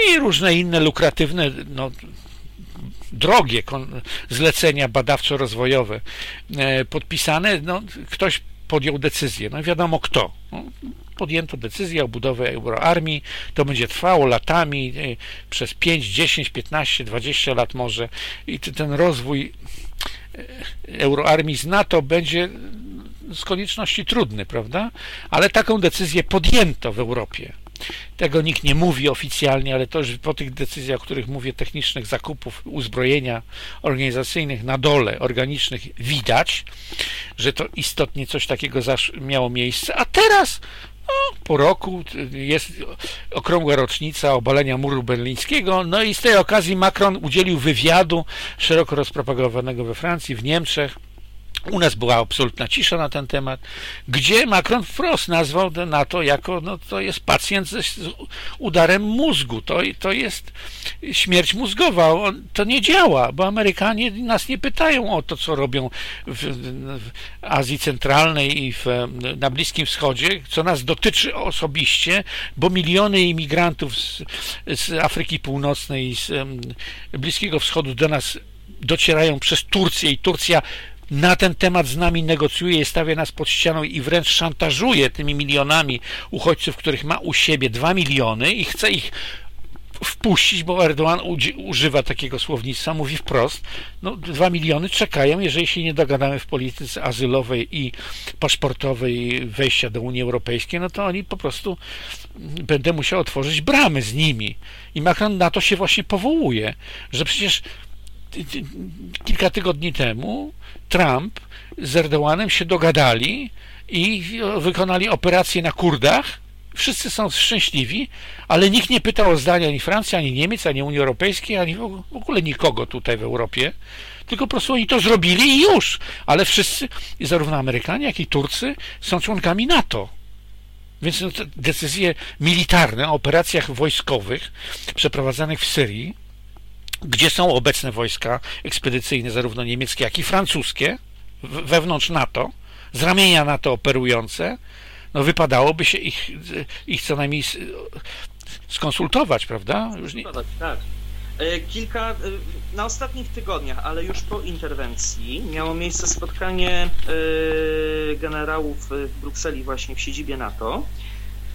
[SPEAKER 1] i różne inne lukratywne, no, drogie zlecenia badawczo-rozwojowe e, podpisane, no, ktoś podjął decyzję. No wiadomo kto. No, podjęto decyzję o budowie euroarmii. To będzie trwało latami, e, przez 5, 10, 15, 20 lat może. I ten rozwój e, euroarmii z NATO będzie z konieczności trudny, prawda? Ale taką decyzję podjęto w Europie. Tego nikt nie mówi oficjalnie, ale to już po tych decyzjach, o których mówię, technicznych zakupów uzbrojenia organizacyjnych na dole, organicznych, widać, że to istotnie coś takiego miało miejsce. A teraz no, po roku jest okrągła rocznica obalenia muru berlińskiego, no i z tej okazji Macron udzielił wywiadu szeroko rozpropagowanego we Francji, w Niemczech, u nas była absolutna cisza na ten temat, gdzie Macron wprost nazwał NATO jako, no to jest pacjent z udarem mózgu, to, to jest śmierć mózgowa, to nie działa, bo Amerykanie nas nie pytają o to, co robią w, w Azji Centralnej i w, na Bliskim Wschodzie, co nas dotyczy osobiście, bo miliony imigrantów z, z Afryki Północnej i z Bliskiego Wschodu do nas docierają przez Turcję i Turcja na ten temat z nami negocjuje i stawia nas pod ścianą i wręcz szantażuje tymi milionami uchodźców, których ma u siebie dwa miliony i chce ich wpuścić, bo Erdogan używa takiego słownictwa, mówi wprost, no dwa miliony czekają, jeżeli się nie dogadamy w polityce azylowej i paszportowej wejścia do Unii Europejskiej, no to oni po prostu będę musiał otworzyć bramy z nimi. I Macron na to się właśnie powołuje, że przecież kilka tygodni temu Trump z Erdoganem się dogadali i wykonali operację na Kurdach. Wszyscy są szczęśliwi, ale nikt nie pytał o zdanie ani Francji, ani Niemiec, ani Unii Europejskiej, ani w ogóle nikogo tutaj w Europie. Tylko po prostu oni to zrobili i już. Ale wszyscy, zarówno Amerykanie, jak i Turcy, są członkami NATO. Więc no, decyzje militarne o operacjach wojskowych przeprowadzanych w Syrii gdzie są obecne wojska ekspedycyjne, zarówno niemieckie, jak i francuskie, wewnątrz NATO, z ramienia NATO operujące, no wypadałoby się ich, ich co najmniej skonsultować, prawda?
[SPEAKER 2] Już nie... Tak. E, kilka, e, na ostatnich tygodniach, ale już po interwencji, miało miejsce spotkanie e, generałów w Brukseli, właśnie w siedzibie NATO.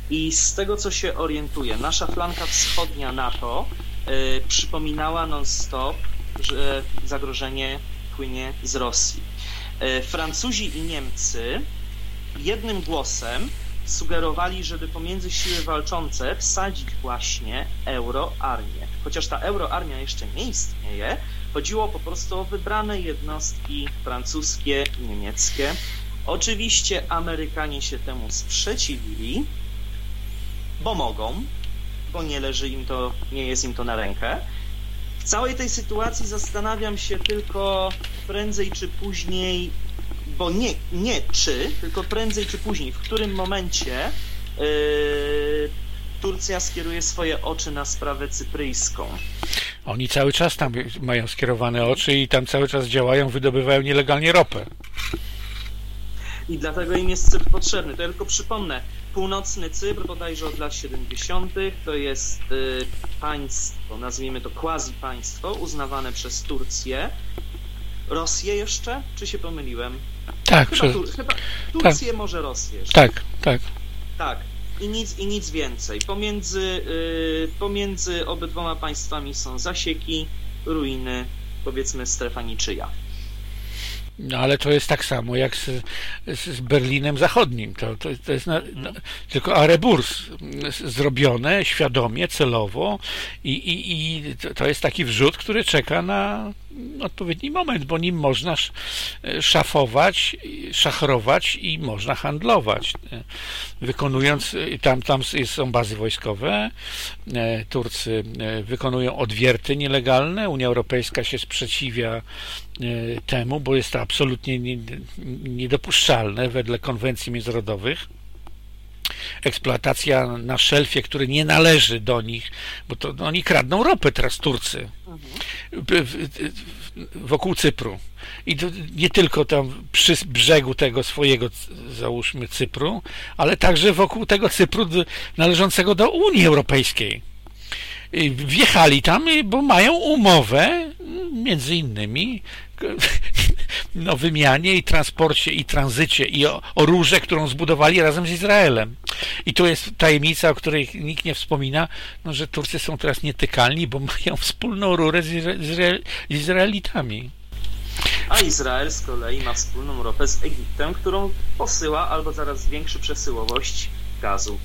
[SPEAKER 2] I z tego, co się orientuje, nasza flanka wschodnia NATO Y, przypominała non-stop, że zagrożenie płynie z Rosji. Y, Francuzi i Niemcy jednym głosem sugerowali, żeby pomiędzy siły walczące wsadzić właśnie euroarmię. Chociaż ta euroarmia jeszcze nie istnieje, chodziło po prostu o wybrane jednostki francuskie i niemieckie. Oczywiście Amerykanie się temu sprzeciwili, bo mogą, bo nie leży im to, nie jest im to na rękę. W całej tej sytuacji zastanawiam się tylko prędzej czy później, bo nie, nie czy, tylko prędzej czy później, w którym momencie yy, Turcja skieruje swoje oczy na sprawę cypryjską.
[SPEAKER 1] Oni cały czas tam mają skierowane oczy i tam cały czas działają, wydobywają nielegalnie ropę.
[SPEAKER 2] I dlatego im jest Cypr potrzebny. To ja tylko przypomnę, Północny Cypr bodajże od lat 70. to jest y, państwo, nazwijmy to quasi-państwo, uznawane przez Turcję. Rosję jeszcze? Czy się pomyliłem?
[SPEAKER 1] Tak,
[SPEAKER 2] chyba, chyba Turcję, tak. może Rosję jeszcze.
[SPEAKER 1] Tak, tak.
[SPEAKER 2] Tak. I nic, i nic więcej. Pomiędzy, y, pomiędzy obydwoma państwami są zasieki, ruiny, powiedzmy strefa niczyja.
[SPEAKER 1] No ale to jest tak samo jak z, z Berlinem Zachodnim. To, to, to jest na, no, tylko areburs zrobione świadomie, celowo i, i, i to jest taki wrzut, który czeka na odpowiedni moment, bo nim można szafować, szachrować i można handlować. Wykonując, tam, tam są bazy wojskowe, e, Turcy e, wykonują odwierty nielegalne, Unia Europejska się sprzeciwia e, temu, bo jest to absolutnie niedopuszczalne wedle konwencji międzynarodowych eksploatacja na szelfie, który nie należy do nich, bo to no, oni kradną ropę teraz Turcy. wokół Cypru. I nie tylko tam przy brzegu tego swojego, załóżmy, Cypru, ale także wokół tego Cypru należącego do Unii Europejskiej. Wjechali tam, bo mają umowę między innymi o wymianie i transporcie i tranzycie i o, o rurze, którą zbudowali razem z Izraelem. I tu jest tajemnica, o której nikt nie wspomina, no, że Turcy są teraz nietykalni, bo mają wspólną rurę z, Izrael, z Izraelitami.
[SPEAKER 2] A Izrael z kolei ma wspólną ropę z Egiptem, którą posyła albo zaraz zwiększy przesyłowość gazu.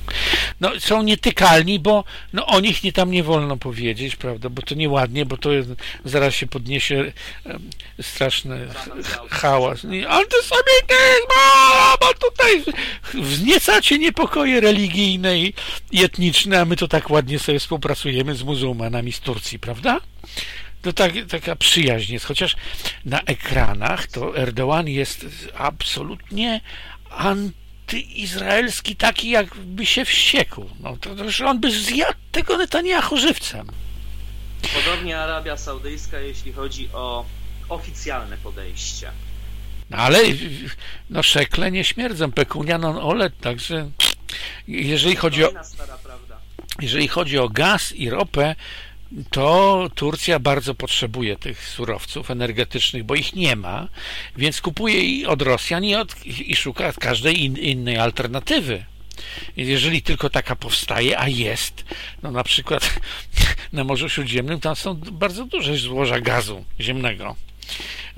[SPEAKER 1] No, są nietykalni, bo no, o nich nie tam nie wolno powiedzieć, prawda, bo to nieładnie, bo to zaraz się podniesie um, straszny hałas. Antysemityzm! Bo tutaj wzniecacie niepokoje religijne i etniczne, a my to tak ładnie sobie współpracujemy z muzułmanami z Turcji, prawda? To tak, taka przyjaźń jest, chociaż na ekranach to Erdoğan jest absolutnie anty izraelski taki, jakby się wściekł. No, to, to, on by zjadł tego Netanyahu żywcem.
[SPEAKER 2] Podobnie Arabia Saudyjska, jeśli chodzi o oficjalne podejście.
[SPEAKER 1] No, ale no szekle nie śmierdzą, pekunia non olet, także jeżeli chodzi o jeżeli chodzi o gaz i ropę, to Turcja bardzo potrzebuje tych surowców energetycznych, bo ich nie ma, więc kupuje i od Rosjan i, od, i szuka każdej in, innej alternatywy. Jeżeli tylko taka powstaje, a jest, no na przykład na Morzu Śródziemnym tam są bardzo duże złoża gazu ziemnego.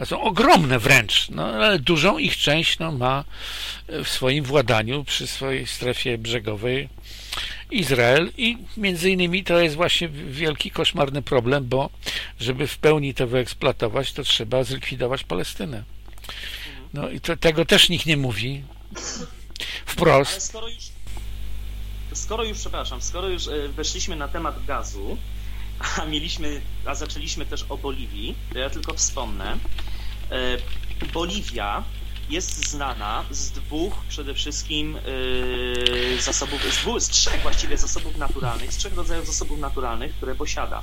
[SPEAKER 1] Są ogromne wręcz, no, ale dużą ich część no, ma w swoim władaniu przy swojej strefie brzegowej Izrael i między innymi to jest właśnie wielki, koszmarny problem, bo żeby w pełni to wyeksploatować, to trzeba zlikwidować Palestynę. No i to, tego też nikt nie mówi wprost. Ale
[SPEAKER 2] skoro już, skoro już, przepraszam, skoro już e, weszliśmy na temat gazu, a mieliśmy, a zaczęliśmy też o Boliwii, to ja tylko wspomnę. E, Boliwia jest znana z dwóch przede wszystkim yy, zasobów, z, dwóch, z trzech właściwie zasobów naturalnych, z trzech rodzajów zasobów naturalnych, które posiada.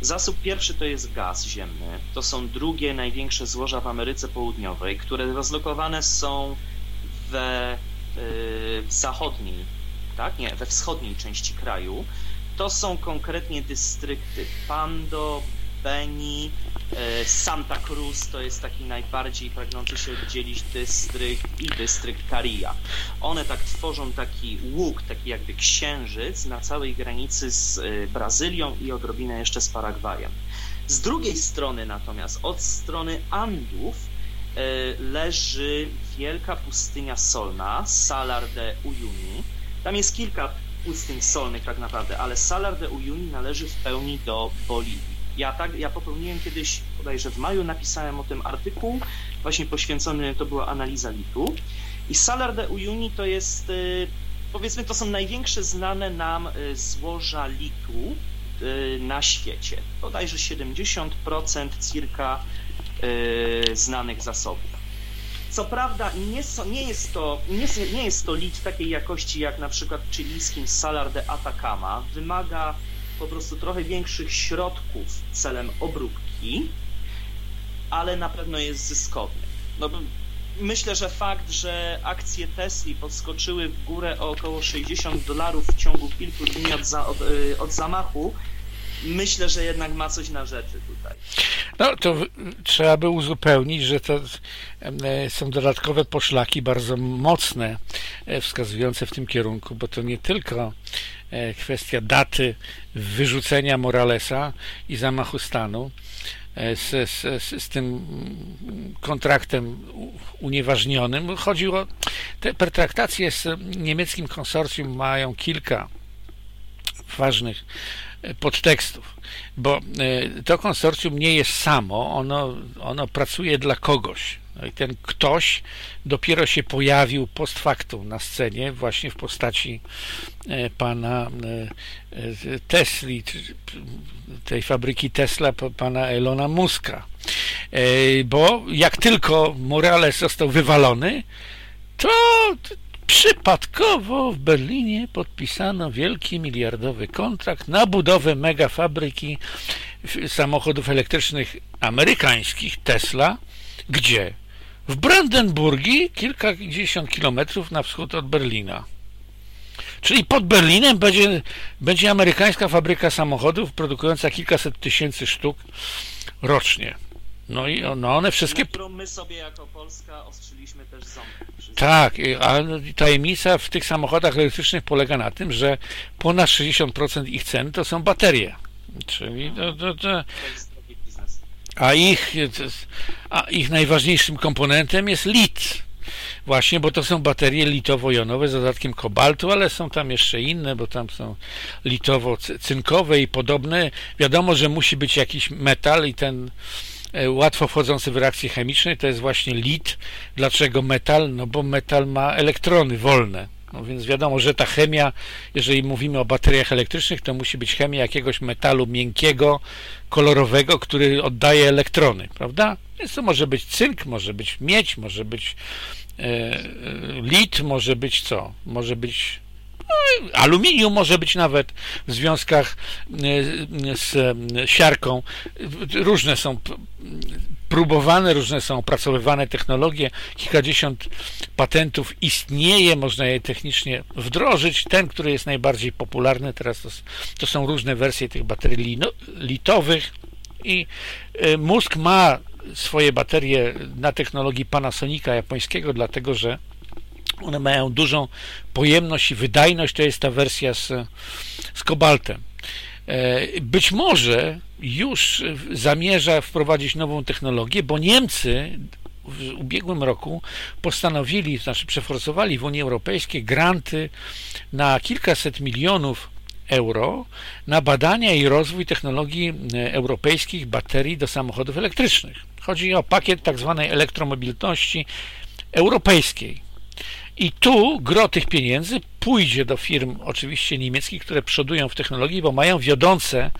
[SPEAKER 2] Zasób pierwszy to jest gaz ziemny. To są drugie największe złoża w Ameryce Południowej, które rozlokowane są we, yy, zachodniej, tak? Nie, we wschodniej części kraju. To są konkretnie dystrykty Pando, Beni, e, Santa Cruz to jest taki najbardziej pragnący się oddzielić dystrykt i dystrykt Caria. One tak tworzą taki łuk, taki jakby księżyc na całej granicy z e, Brazylią i odrobinę jeszcze z Paragwajem. Z drugiej strony natomiast, od strony Andów, e, leży wielka pustynia solna, Salar de Uyuni. Tam jest kilka pustyń solnych tak naprawdę, ale Salar de Uyuni należy w pełni do Boliwii. Ja, tak, ja popełniłem kiedyś, bodajże w maju, napisałem o tym artykuł, właśnie poświęcony, to była analiza litu. I Salar de Uyuni to jest, y, powiedzmy, to są największe znane nam y, złoża litu y, na świecie. Bodajże 70% circa znanych zasobów. Co prawda nie, so, nie, jest to, nie, nie jest to lit takiej jakości jak na przykład chilijskim Salar de Atacama. Wymaga po prostu trochę większych środków celem obróbki, ale na pewno jest zyskowny. No, myślę, że fakt, że akcje Tesli podskoczyły w górę o około 60 dolarów w ciągu kilku dni od, za, od, y, od zamachu, myślę, że jednak ma coś na rzeczy tutaj.
[SPEAKER 1] No to trzeba by uzupełnić, że to e, są dodatkowe poszlaki bardzo mocne, e, wskazujące w tym kierunku, bo to nie tylko e, kwestia daty wyrzucenia Moralesa i zamachu stanu, z, z, z, tym kontraktem unieważnionym. Chodzi o te pertraktacje z niemieckim konsorcjum mają kilka ważnych podtekstów, bo e, to konsorcjum nie jest samo, ono, ono pracuje dla kogoś. No i ten ktoś dopiero się pojawił post factum na scenie, właśnie w postaci e, pana e, Tesli, tej fabryki Tesla, pana Elona Muska. Bo jak tylko Morales został wywalony, to Przypadkowo w Berlinie podpisano wielki miliardowy kontrakt na budowę megafabryki samochodów elektrycznych amerykańskich Tesla, gdzie? W Brandenburgii, kilkadziesiąt kilometrów na wschód od Berlina. Czyli pod Berlinem będzie, będzie amerykańska fabryka samochodów produkująca kilkaset tysięcy sztuk rocznie. No i no one wszystkie.
[SPEAKER 2] którą my sobie jako Polska ostrzyliśmy też ząb.
[SPEAKER 1] Tak, a tajemnica w tych samochodach elektrycznych polega na tym, że ponad 60% ich cen to są baterie. Czyli to, to, to, a ich, a ich najważniejszym komponentem jest lit. Właśnie, bo to są baterie litowo-jonowe z dodatkiem kobaltu, ale są tam jeszcze inne, bo tam są litowo-cynkowe i podobne. Wiadomo, że musi być jakiś metal i ten łatwo wchodzący w reakcję chemiczną to jest właśnie lit. Dlaczego metal? No bo metal ma elektrony wolne. No więc wiadomo, że ta chemia, jeżeli mówimy o bateriach elektrycznych, to musi być chemia jakiegoś metalu miękkiego, kolorowego, który oddaje elektrony, prawda? Więc to może być cynk, może być miedź, może być e, e lit, może być co? Może być aluminium może być nawet w związkach e, z siarką. Różne są próbowane, różne są opracowywane technologie, kilkadziesiąt patentów istnieje, można je technicznie wdrożyć. Ten, który jest najbardziej popularny teraz to, to są różne wersje tych baterii litowych i e, mózg ma swoje baterie na technologii Panasonica japońskiego, dlatego że one mają dużą pojemność i wydajność, to jest ta wersja z, z kobaltem. E, być może już zamierza wprowadzić nową technologię, bo Niemcy w ubiegłym roku postanowili, znaczy przeforsowali w Unii Europejskiej granty na kilkaset milionów euro na badania i rozwój technologii e, europejskich baterii do samochodów elektrycznych. Chodzi o pakiet tak zwanej elektromobilności europejskiej. I tu gro tych pieniędzy pójdzie do firm oczywiście niemieckich, które przodują w technologii, bo mają wiodące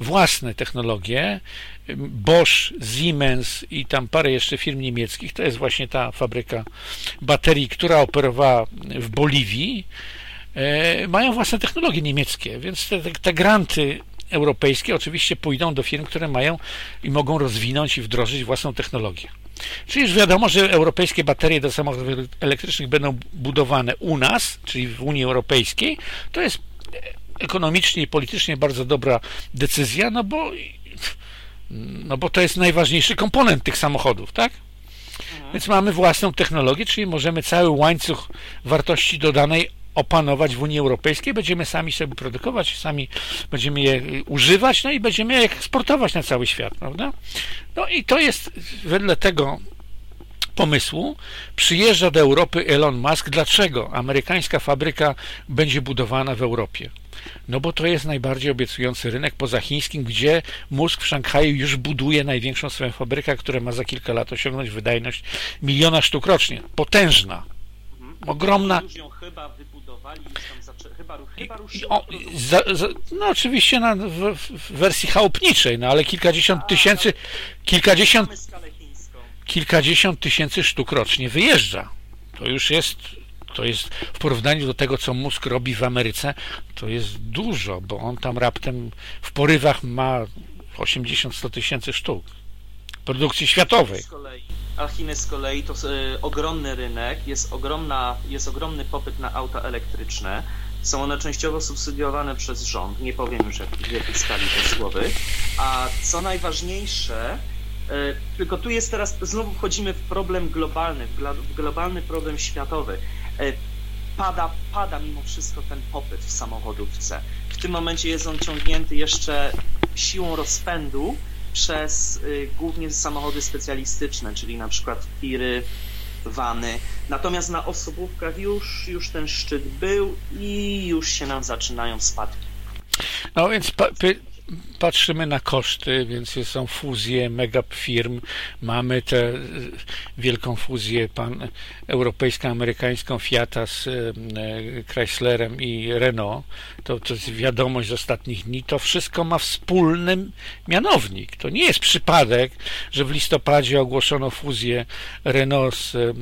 [SPEAKER 1] własne technologie. Bosch, Siemens i tam parę jeszcze firm niemieckich. To jest właśnie ta fabryka baterii, która operowała w Boliwii. E, mają własne technologie niemieckie, więc te, te granty europejskie oczywiście pójdą do firm, które mają i mogą rozwinąć i wdrożyć własną technologię. Czyli już wiadomo, że europejskie baterie do samochodów elektrycznych będą budowane u nas, czyli w Unii Europejskiej. To jest ekonomicznie i politycznie bardzo dobra decyzja, no bo, no bo to jest najważniejszy komponent tych samochodów, tak? Mhm. Więc mamy własną technologię, czyli możemy cały łańcuch wartości dodanej opanować w Unii Europejskiej, będziemy sami sobie produkować, sami będziemy je używać, no i będziemy je eksportować na cały świat, prawda? No i to jest wedle tego pomysłu przyjeżdża do Europy Elon Musk. Dlaczego amerykańska fabryka będzie budowana w Europie? No bo to jest najbardziej obiecujący rynek poza chińskim, gdzie Musk w Szanghaju już buduje największą swoją fabrykę, która ma za kilka lat osiągnąć wydajność miliona sztuk rocznie. Potężna. Ogromna.
[SPEAKER 2] Już ją chyba
[SPEAKER 1] o, za, za, No oczywiście na, w, w, wersji chałupniczej, no ale kilkadziesiąt A, tysięcy, kilkadziesiąt, kilkadziesiąt tysięcy sztuk rocznie wyjeżdża. To już jest to jest w porównaniu do tego, co mózg robi w Ameryce, to jest dużo, bo on tam raptem w porywach ma 80-100 tysięcy sztuk produkcji światowej.
[SPEAKER 2] A Chiny z kolei to y, ogromny rynek, jest, ogromna, jest ogromny popyt na auta elektryczne. Są one częściowo subsydiowane przez rząd, nie powiem już jak, w jakiej skali te słowy. A co najważniejsze, y, tylko tu jest teraz, znowu wchodzimy w problem globalny, w globalny problem światowy. Y, pada, pada mimo wszystko ten popyt w samochodówce. W tym momencie jest on ciągnięty jeszcze siłą rozpędu przez y, głównie samochody specjalistyczne, czyli na przykład tiry, wany. Natomiast na osobówkach już, już ten szczyt był i już się nam zaczynają spadki.
[SPEAKER 1] No więc patrzymy na koszty, więc są fuzje mega firm, mamy tę wielką fuzję pan, europejsko-amerykańską Fiata z e, Chryslerem i Renault, to, to jest wiadomość z ostatnich dni, to wszystko ma wspólny mianownik. To nie jest przypadek, że w listopadzie ogłoszono fuzję Renault z e,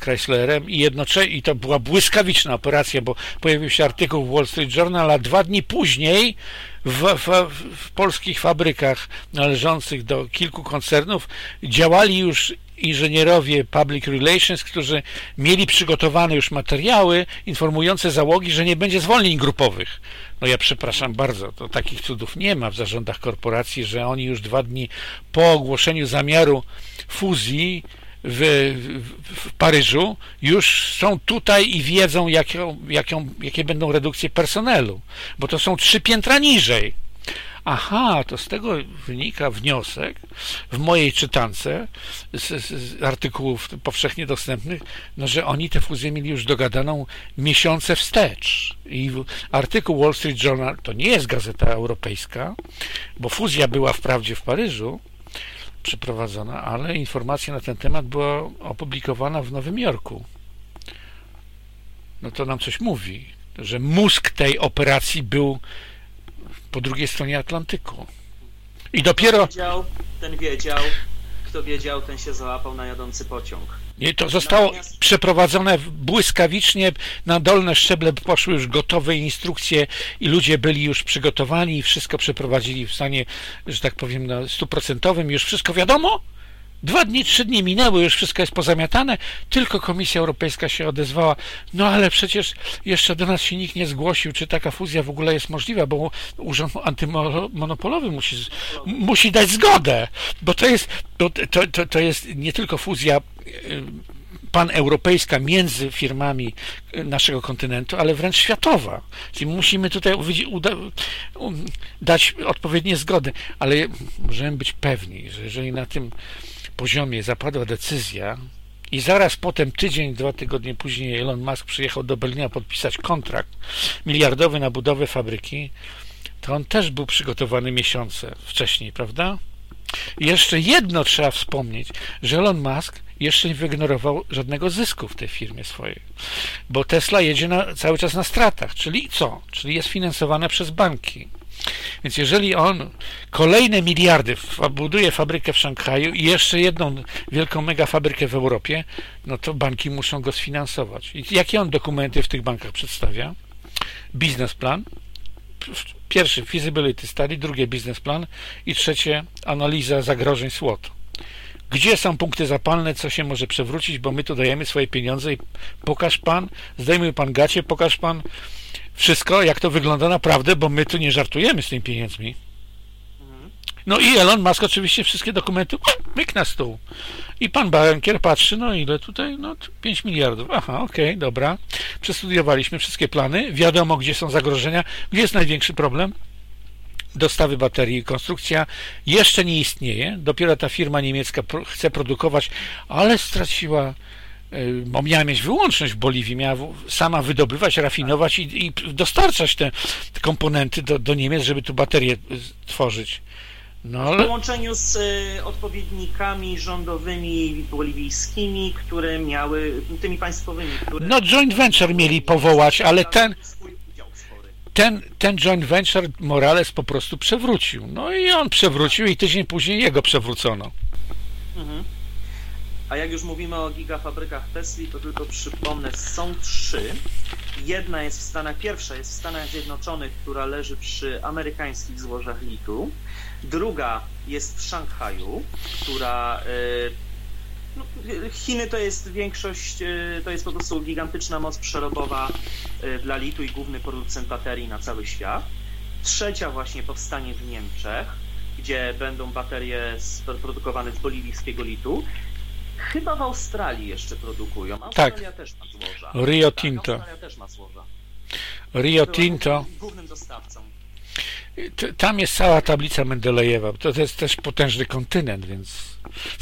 [SPEAKER 1] Chryslerem i jednocześnie, i to była błyskawiczna operacja, bo pojawił się artykuł w Wall Street Journal, a dwa dni później w, w, w polskich fabrykach należących do kilku koncernów działali już inżynierowie public relations, którzy mieli przygotowane już materiały informujące załogi, że nie będzie zwolnień grupowych. No ja przepraszam bardzo, to takich cudów nie ma w zarządach korporacji, że oni już dwa dni po ogłoszeniu zamiaru fuzji w, w, Paryżu już są tutaj i wiedzą, jaką, jakie będą redukcje personelu, bo to są trzy piętra niżej. Aha, to z tego wynika wniosek w mojej czytance z, z artykułów powszechnie dostępnych, no, że oni tę fuzję mieli już dogadaną miesiące wstecz. I artykuł Wall Street Journal to nie jest gazeta europejska, bo fuzja była wprawdzie w Paryżu, przeprowadzona, ale informacja na ten temat była opublikowana w Nowym Jorku. No to nam coś mówi, że mózg tej operacji był po drugiej stronie Atlantyku. I dopiero.
[SPEAKER 2] Ten wiedział, ten wiedział, kto wiedział, ten się załapał na jadący pociąg.
[SPEAKER 1] I to zostało Natomiast... przeprowadzone błyskawicznie, na dolne szczeble poszły już gotowe instrukcje i ludzie byli już przygotowani i wszystko przeprowadzili w stanie, że tak powiem, na stuprocentowym. Już wszystko wiadomo? Dwa dni, trzy dni minęły, już wszystko jest pozamiatane, tylko Komisja Europejska się odezwała. No ale przecież jeszcze do nas się nikt nie zgłosił, czy taka fuzja w ogóle jest możliwa, bo Urząd Antymonopolowy musi, musi dać zgodę, bo to jest, to, to, to jest nie tylko fuzja y, paneuropejska między firmami naszego kontynentu, ale wręcz światowa. Czyli musimy tutaj dać odpowiednie zgody, ale możemy być pewni, że jeżeli na tym poziomie zapadła decyzja i zaraz potem, tydzień, dwa tygodnie później Elon Musk przyjechał do Berlina podpisać kontrakt miliardowy na budowę fabryki, to on też był przygotowany miesiące wcześniej, prawda? I jeszcze jedno trzeba wspomnieć, że Elon Musk jeszcze nie wyignorował żadnego zysku w tej firmie swojej, bo Tesla jedzie na, cały czas na stratach, czyli co? Czyli jest finansowana przez banki. Więc jeżeli on kolejne miliardy buduje fabrykę w Szanghaju i jeszcze jedną wielką megafabrykę w Europie, no to banki muszą go sfinansować. I jakie on dokumenty w tych bankach przedstawia? Biznesplan, pierwszy feasibility study, drugie biznesplan i trzecie analiza zagrożeń SWOT. Gdzie są punkty zapalne, co się może przewrócić, bo my tu dajemy swoje pieniądze i pokaż pan, zdejmuj pan gacie, pokaż pan wszystko, jak to wygląda naprawdę, bo my tu nie żartujemy z tymi pieniędzmi. No i Elon Musk oczywiście wszystkie dokumenty myk na stół. I pan bankier patrzy, no ile tutaj? No 5 miliardów. Aha, okej, okay, dobra. Przestudiowaliśmy wszystkie plany, wiadomo gdzie są zagrożenia, gdzie jest największy problem. Dostawy baterii, konstrukcja jeszcze nie istnieje. Dopiero ta firma niemiecka chce produkować, ale straciła miała mieć wyłączność w Boliwii, miała sama wydobywać, rafinować i, i dostarczać te, te komponenty do, do, Niemiec, żeby tu baterie y, tworzyć.
[SPEAKER 2] No. W połączeniu z y, odpowiednikami rządowymi boliwijskimi, które miały, tymi państwowymi. Które...
[SPEAKER 1] No joint venture mieli powołać, ale ten, ten, ten joint venture Morales po prostu przewrócił. No i on przewrócił i tydzień później jego przewrócono. Mhm.
[SPEAKER 2] A jak już mówimy o gigafabrykach Tesla, to tylko przypomnę, są trzy. Jedna jest w Stanach, pierwsza jest w Stanach Zjednoczonych, która leży przy amerykańskich złożach litu. Druga jest w Szanghaju, która e, no, Chiny to jest większość, e, to jest po prostu gigantyczna moc przerobowa e, dla litu i główny producent baterii na cały świat. Trzecia właśnie powstanie w Niemczech, gdzie będą baterie produkowane z boliwijskiego litu. Chyba w Australii jeszcze produkują. Australia
[SPEAKER 1] tak.
[SPEAKER 2] też ma złoża.
[SPEAKER 1] Rio tak, Tinto.
[SPEAKER 2] Australia też ma złoża.
[SPEAKER 1] Rio Tinto.
[SPEAKER 2] Głównym dostawcą.
[SPEAKER 1] Tam jest cała tablica Mendelejewa. To, to jest też potężny kontynent, więc,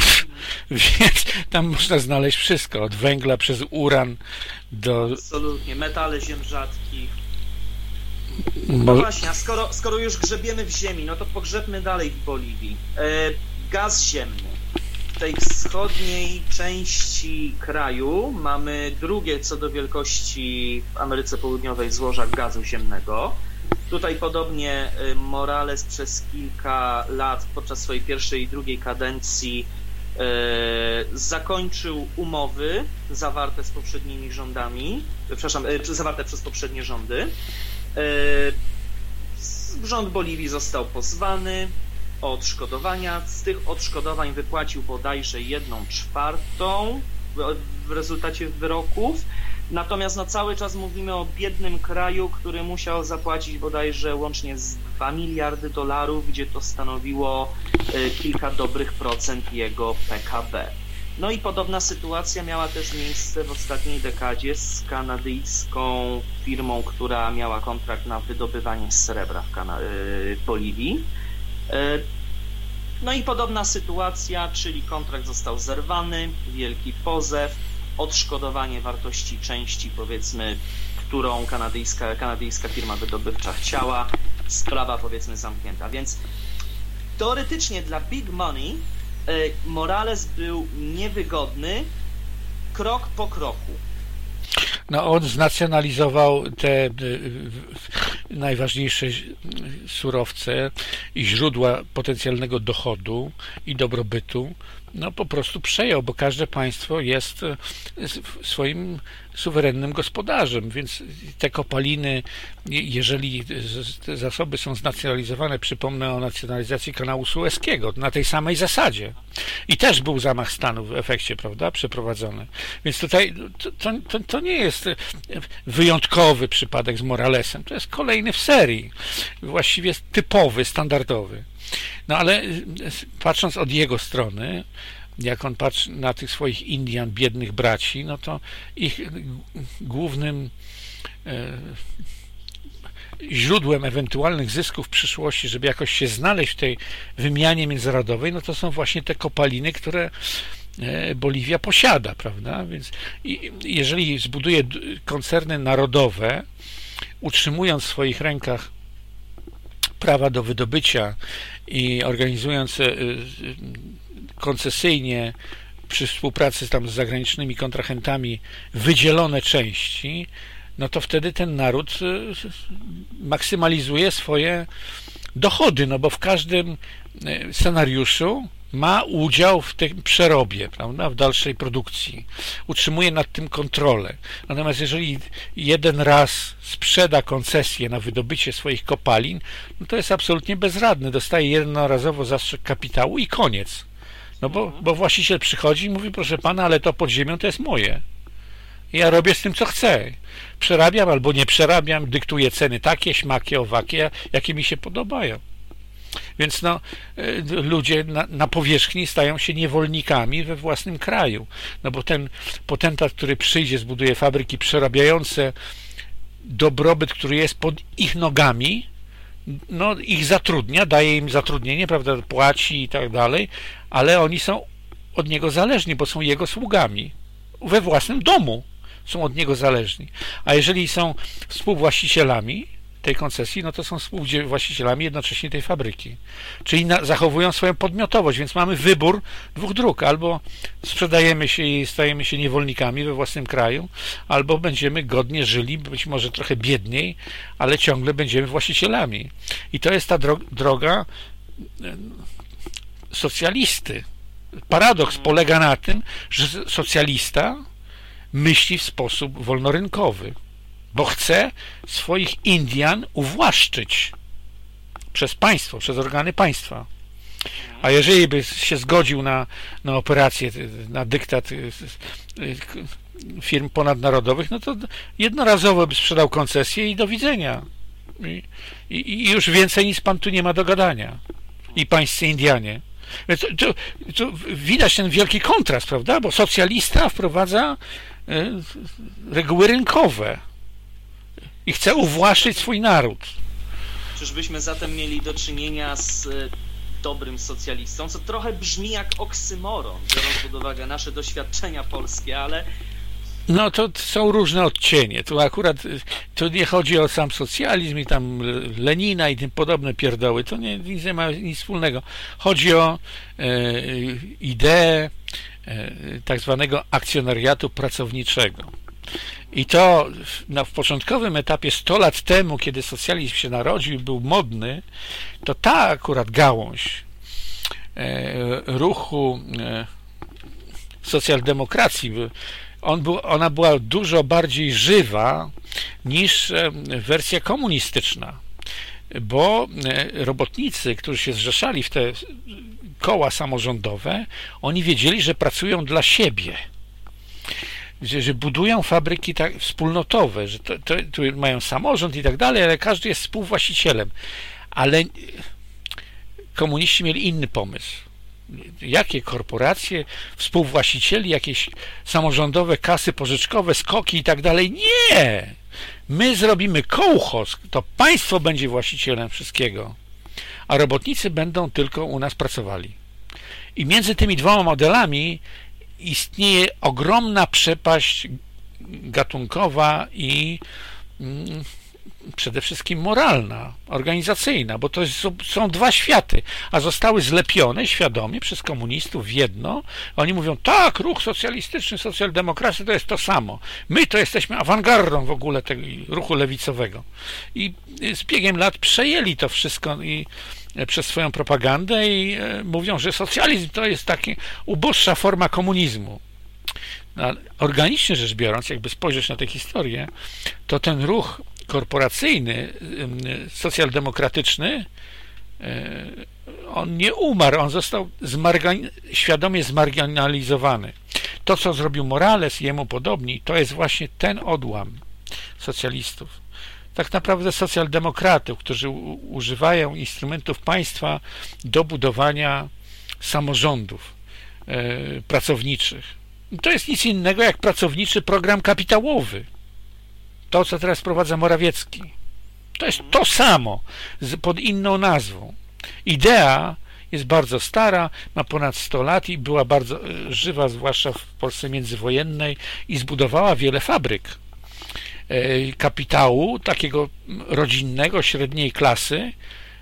[SPEAKER 1] więc tam można znaleźć wszystko. Od węgla przez uran do.
[SPEAKER 2] Absolutnie. Metale ziem rzadkich. No właśnie, a skoro, skoro już grzebiemy w ziemi, no to pogrzebmy dalej w Boliwii. E, gaz ziemny tej wschodniej części kraju mamy drugie co do wielkości w Ameryce Południowej złoża gazu ziemnego. Tutaj podobnie y, Morales przez kilka lat podczas swojej pierwszej i drugiej kadencji y, zakończył umowy zawarte z poprzednimi rządami, przepraszam, y, zawarte przez poprzednie rządy rząd Boliwii został pozwany odszkodowania. Z tych odszkodowań wypłacił bodajże jedną czwartą w rezultacie wyroków. Natomiast no, cały czas mówimy o biednym kraju, który musiał zapłacić bodajże łącznie z 2 miliardy dolarów, gdzie to stanowiło y, kilka dobrych procent jego PKB. No i podobna sytuacja miała też miejsce w ostatniej dekadzie z kanadyjską firmą, która miała kontrakt na wydobywanie srebra w, Kana- w Boliwii. Y, no i podobna sytuacja, czyli kontrakt został zerwany, wielki pozew, odszkodowanie wartości części, powiedzmy, którą kanadyjska, kanadyjska firma wydobywcza chciała, sprawa powiedzmy zamknięta. Więc teoretycznie dla Big Money e, Morales był niewygodny krok po kroku.
[SPEAKER 1] No on znacjonalizował te najważniejsze surowce i źródła potencjalnego dochodu i dobrobytu no po prostu przejął, bo każde państwo jest e, swoim suwerennym gospodarzem, więc te kopaliny, jeżeli te zasoby są znacjonalizowane, przypomnę o nacjonalizacji kanału Sueskiego, na tej samej zasadzie. I też był zamach stanu w efekcie, prawda, przeprowadzony. Więc tutaj to, to, to nie jest wyjątkowy przypadek z Moralesem, to jest kolejny w serii, właściwie typowy, standardowy. No ale patrząc od jego strony, jak on patrzy na tych swoich Indian, biednych braci, no to ich głównym e, źródłem ewentualnych zysków w przyszłości, żeby jakoś się znaleźć w tej wymianie międzynarodowej, no to są właśnie te kopaliny, które e, Boliwia posiada, prawda? Więc jeżeli zbuduje koncerny narodowe, utrzymując w swoich rękach prawa do wydobycia i organizując e, koncesyjnie przy współpracy tam z zagranicznymi kontrahentami wydzielone części, no to wtedy ten naród y, maksymalizuje swoje dochody, no bo w każdym y, scenariuszu ma udział w tym przerobie, prawda, w dalszej produkcji. Utrzymuje nad tym kontrolę. Natomiast jeżeli jeden raz sprzeda koncesję na wydobycie swoich kopalin, no to jest absolutnie bezradny. Dostaje jednorazowo zastrzyk kapitału i koniec. No bo, bo właściciel przychodzi i mówi, proszę pana, ale to pod ziemią to jest moje. Ja robię z tym, co chcę. Przerabiam albo nie przerabiam, dyktuję ceny takie, śmakie, owakie, jakie mi się podobają. Więc no, y, ludzie na, na, powierzchni stają się niewolnikami we własnym kraju. No bo ten potentat, który przyjdzie, zbuduje fabryki przerabiające dobrobyt, który jest pod ich nogami, no, ich zatrudnia, daje im zatrudnienie, prawda, płaci i tak dalej, ale oni są od niego zależni, bo są jego sługami we własnym domu są od niego zależni. A jeżeli są współwłaścicielami tej koncesji, no to są współwłaścicielami jednocześnie tej fabryki. Czyli na, zachowują swoją podmiotowość, więc mamy wybór dwóch dróg. Albo sprzedajemy się i stajemy się niewolnikami we własnym kraju, albo będziemy godnie żyli, być może trochę biedniej, ale ciągle będziemy właścicielami. I to jest ta droga e, socjalisty. Paradoks polega na tym, że socjalista myśli w sposób wolnorynkowy bo chce swoich Indian uwłaszczyć przez państwo, przez organy państwa. A jeżeli by się zgodził na, na operację, na dyktat y, y, firm ponadnarodowych, no to jednorazowo by sprzedał koncesję i do widzenia. I, i, i już więcej nic pan tu nie ma do gadania. I pańscy Indianie. To, to, to widać ten wielki kontrast, prawda? Bo socjalista wprowadza y, reguły rynkowe i chce uwłaszczyć swój naród.
[SPEAKER 2] Czyżbyśmy zatem mieli do czynienia z e, dobrym socjalistą, co trochę brzmi jak oksymoron, biorąc pod uwagę nasze doświadczenia polskie, ale
[SPEAKER 1] no to są różne odcienie. Tu akurat y, tu nie chodzi o sam socjalizm i tam Lenina i tym podobne pierdoły. To nie, nic nie ma nic wspólnego. Chodzi o e, ideę e, tak zwanego akcjonariatu pracowniczego. I to na, w początkowym etapie 100 lat temu, kiedy socjalizm się narodził, był modny, to ta akurat gałąź e, ruchu e, socjaldemokracji, on był, ona była dużo bardziej żywa niż e, wersja komunistyczna. bo robotnicy, którzy się zrzeszali w te koła samorządowe, oni wiedzieli, że pracują dla siebie że, że budują fabryki tak wspólnotowe, że to, to, to, mają samorząd i tak dalej, ale każdy jest współwłaścicielem. Ale komuniści mieli inny pomysł. Jakie korporacje, współwłaścicieli, jakieś samorządowe kasy pożyczkowe, skoki i tak dalej? Nie! My zrobimy kołchoz, to państwo będzie właścicielem wszystkiego, a robotnicy będą tylko u nas pracowali. I między tymi dwoma modelami istnieje ogromna przepaść gatunkowa i mm, przede wszystkim moralna, organizacyjna, bo to są dwa światy, a zostały zlepione świadomie przez komunistów w jedno. Oni mówią, tak, ruch socjalistyczny, socjaldemokracja to jest to samo. My to jesteśmy awangardą w ogóle tego ruchu lewicowego. I z biegiem lat przejęli to wszystko i przez swoją propagandę i e, mówią, że socjalizm to jest taka uboższa forma komunizmu. No, organicznie rzecz biorąc, jakby spojrzeć na tę historię, to ten ruch korporacyjny, socjaldemokratyczny, e, on nie umarł, on został zmargani świadomie zmarginalizowany. To, co zrobił Morales i jemu podobni, to jest właśnie ten odłam socjalistów. Tak naprawdę socjaldemokratów, którzy używają instrumentów państwa do budowania samorządów e, pracowniczych. To jest nic innego jak pracowniczy program kapitałowy to, co teraz prowadza Morawiecki. To jest to samo, pod inną nazwą. Idea jest bardzo stara, ma ponad 100 lat i była bardzo e, żywa, zwłaszcza w Polsce międzywojennej i zbudowała wiele fabryk kapitału, takiego rodzinnego, średniej klasy,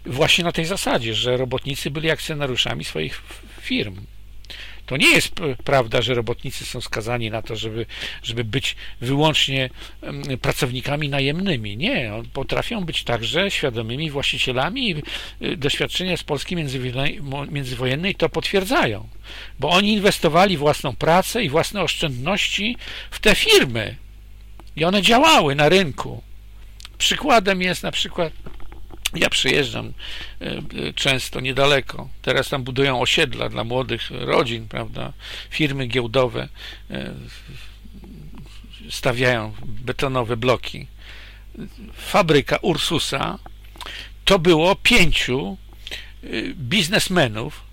[SPEAKER 1] właśnie na tej zasadzie, że robotnicy byli akcjonariuszami swoich firm. To nie jest prawda, że robotnicy są skazani na to, żeby, żeby być wyłącznie pracownikami najemnymi. Nie, potrafią być także świadomymi właścicielami i y, doświadczenia z Polski międzywojennej to potwierdzają, bo oni inwestowali własną pracę i własne oszczędności w te firmy i one działały na rynku. Przykładem jest na przykład ja przyjeżdżam e, e, często niedaleko. Teraz tam budują osiedla dla młodych rodzin, prawda? Firmy giełdowe e, stawiają betonowe bloki. Fabryka Ursusa to było pięciu biznesmenów,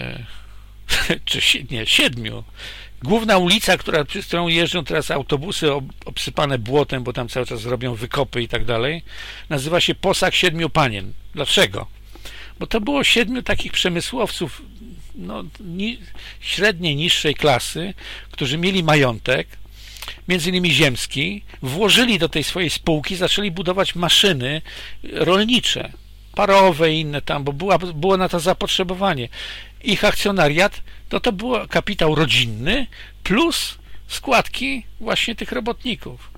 [SPEAKER 1] czy nie, siedmiu Główna ulica, która, przez którą jeżdżą teraz autobusy obsypane błotem, bo tam cały czas robią wykopy i tak dalej, nazywa się Posag Siedmiu Panien. Dlaczego? Bo to było siedmiu takich przemysłowców no, ni średniej, niższej klasy, którzy mieli majątek, między innymi ziemski, włożyli do tej swojej spółki, zaczęli budować maszyny rolnicze, parowe i inne tam, bo była, było na to zapotrzebowanie. Ich akcjonariat to to był kapitał rodzinny plus składki właśnie tych robotników.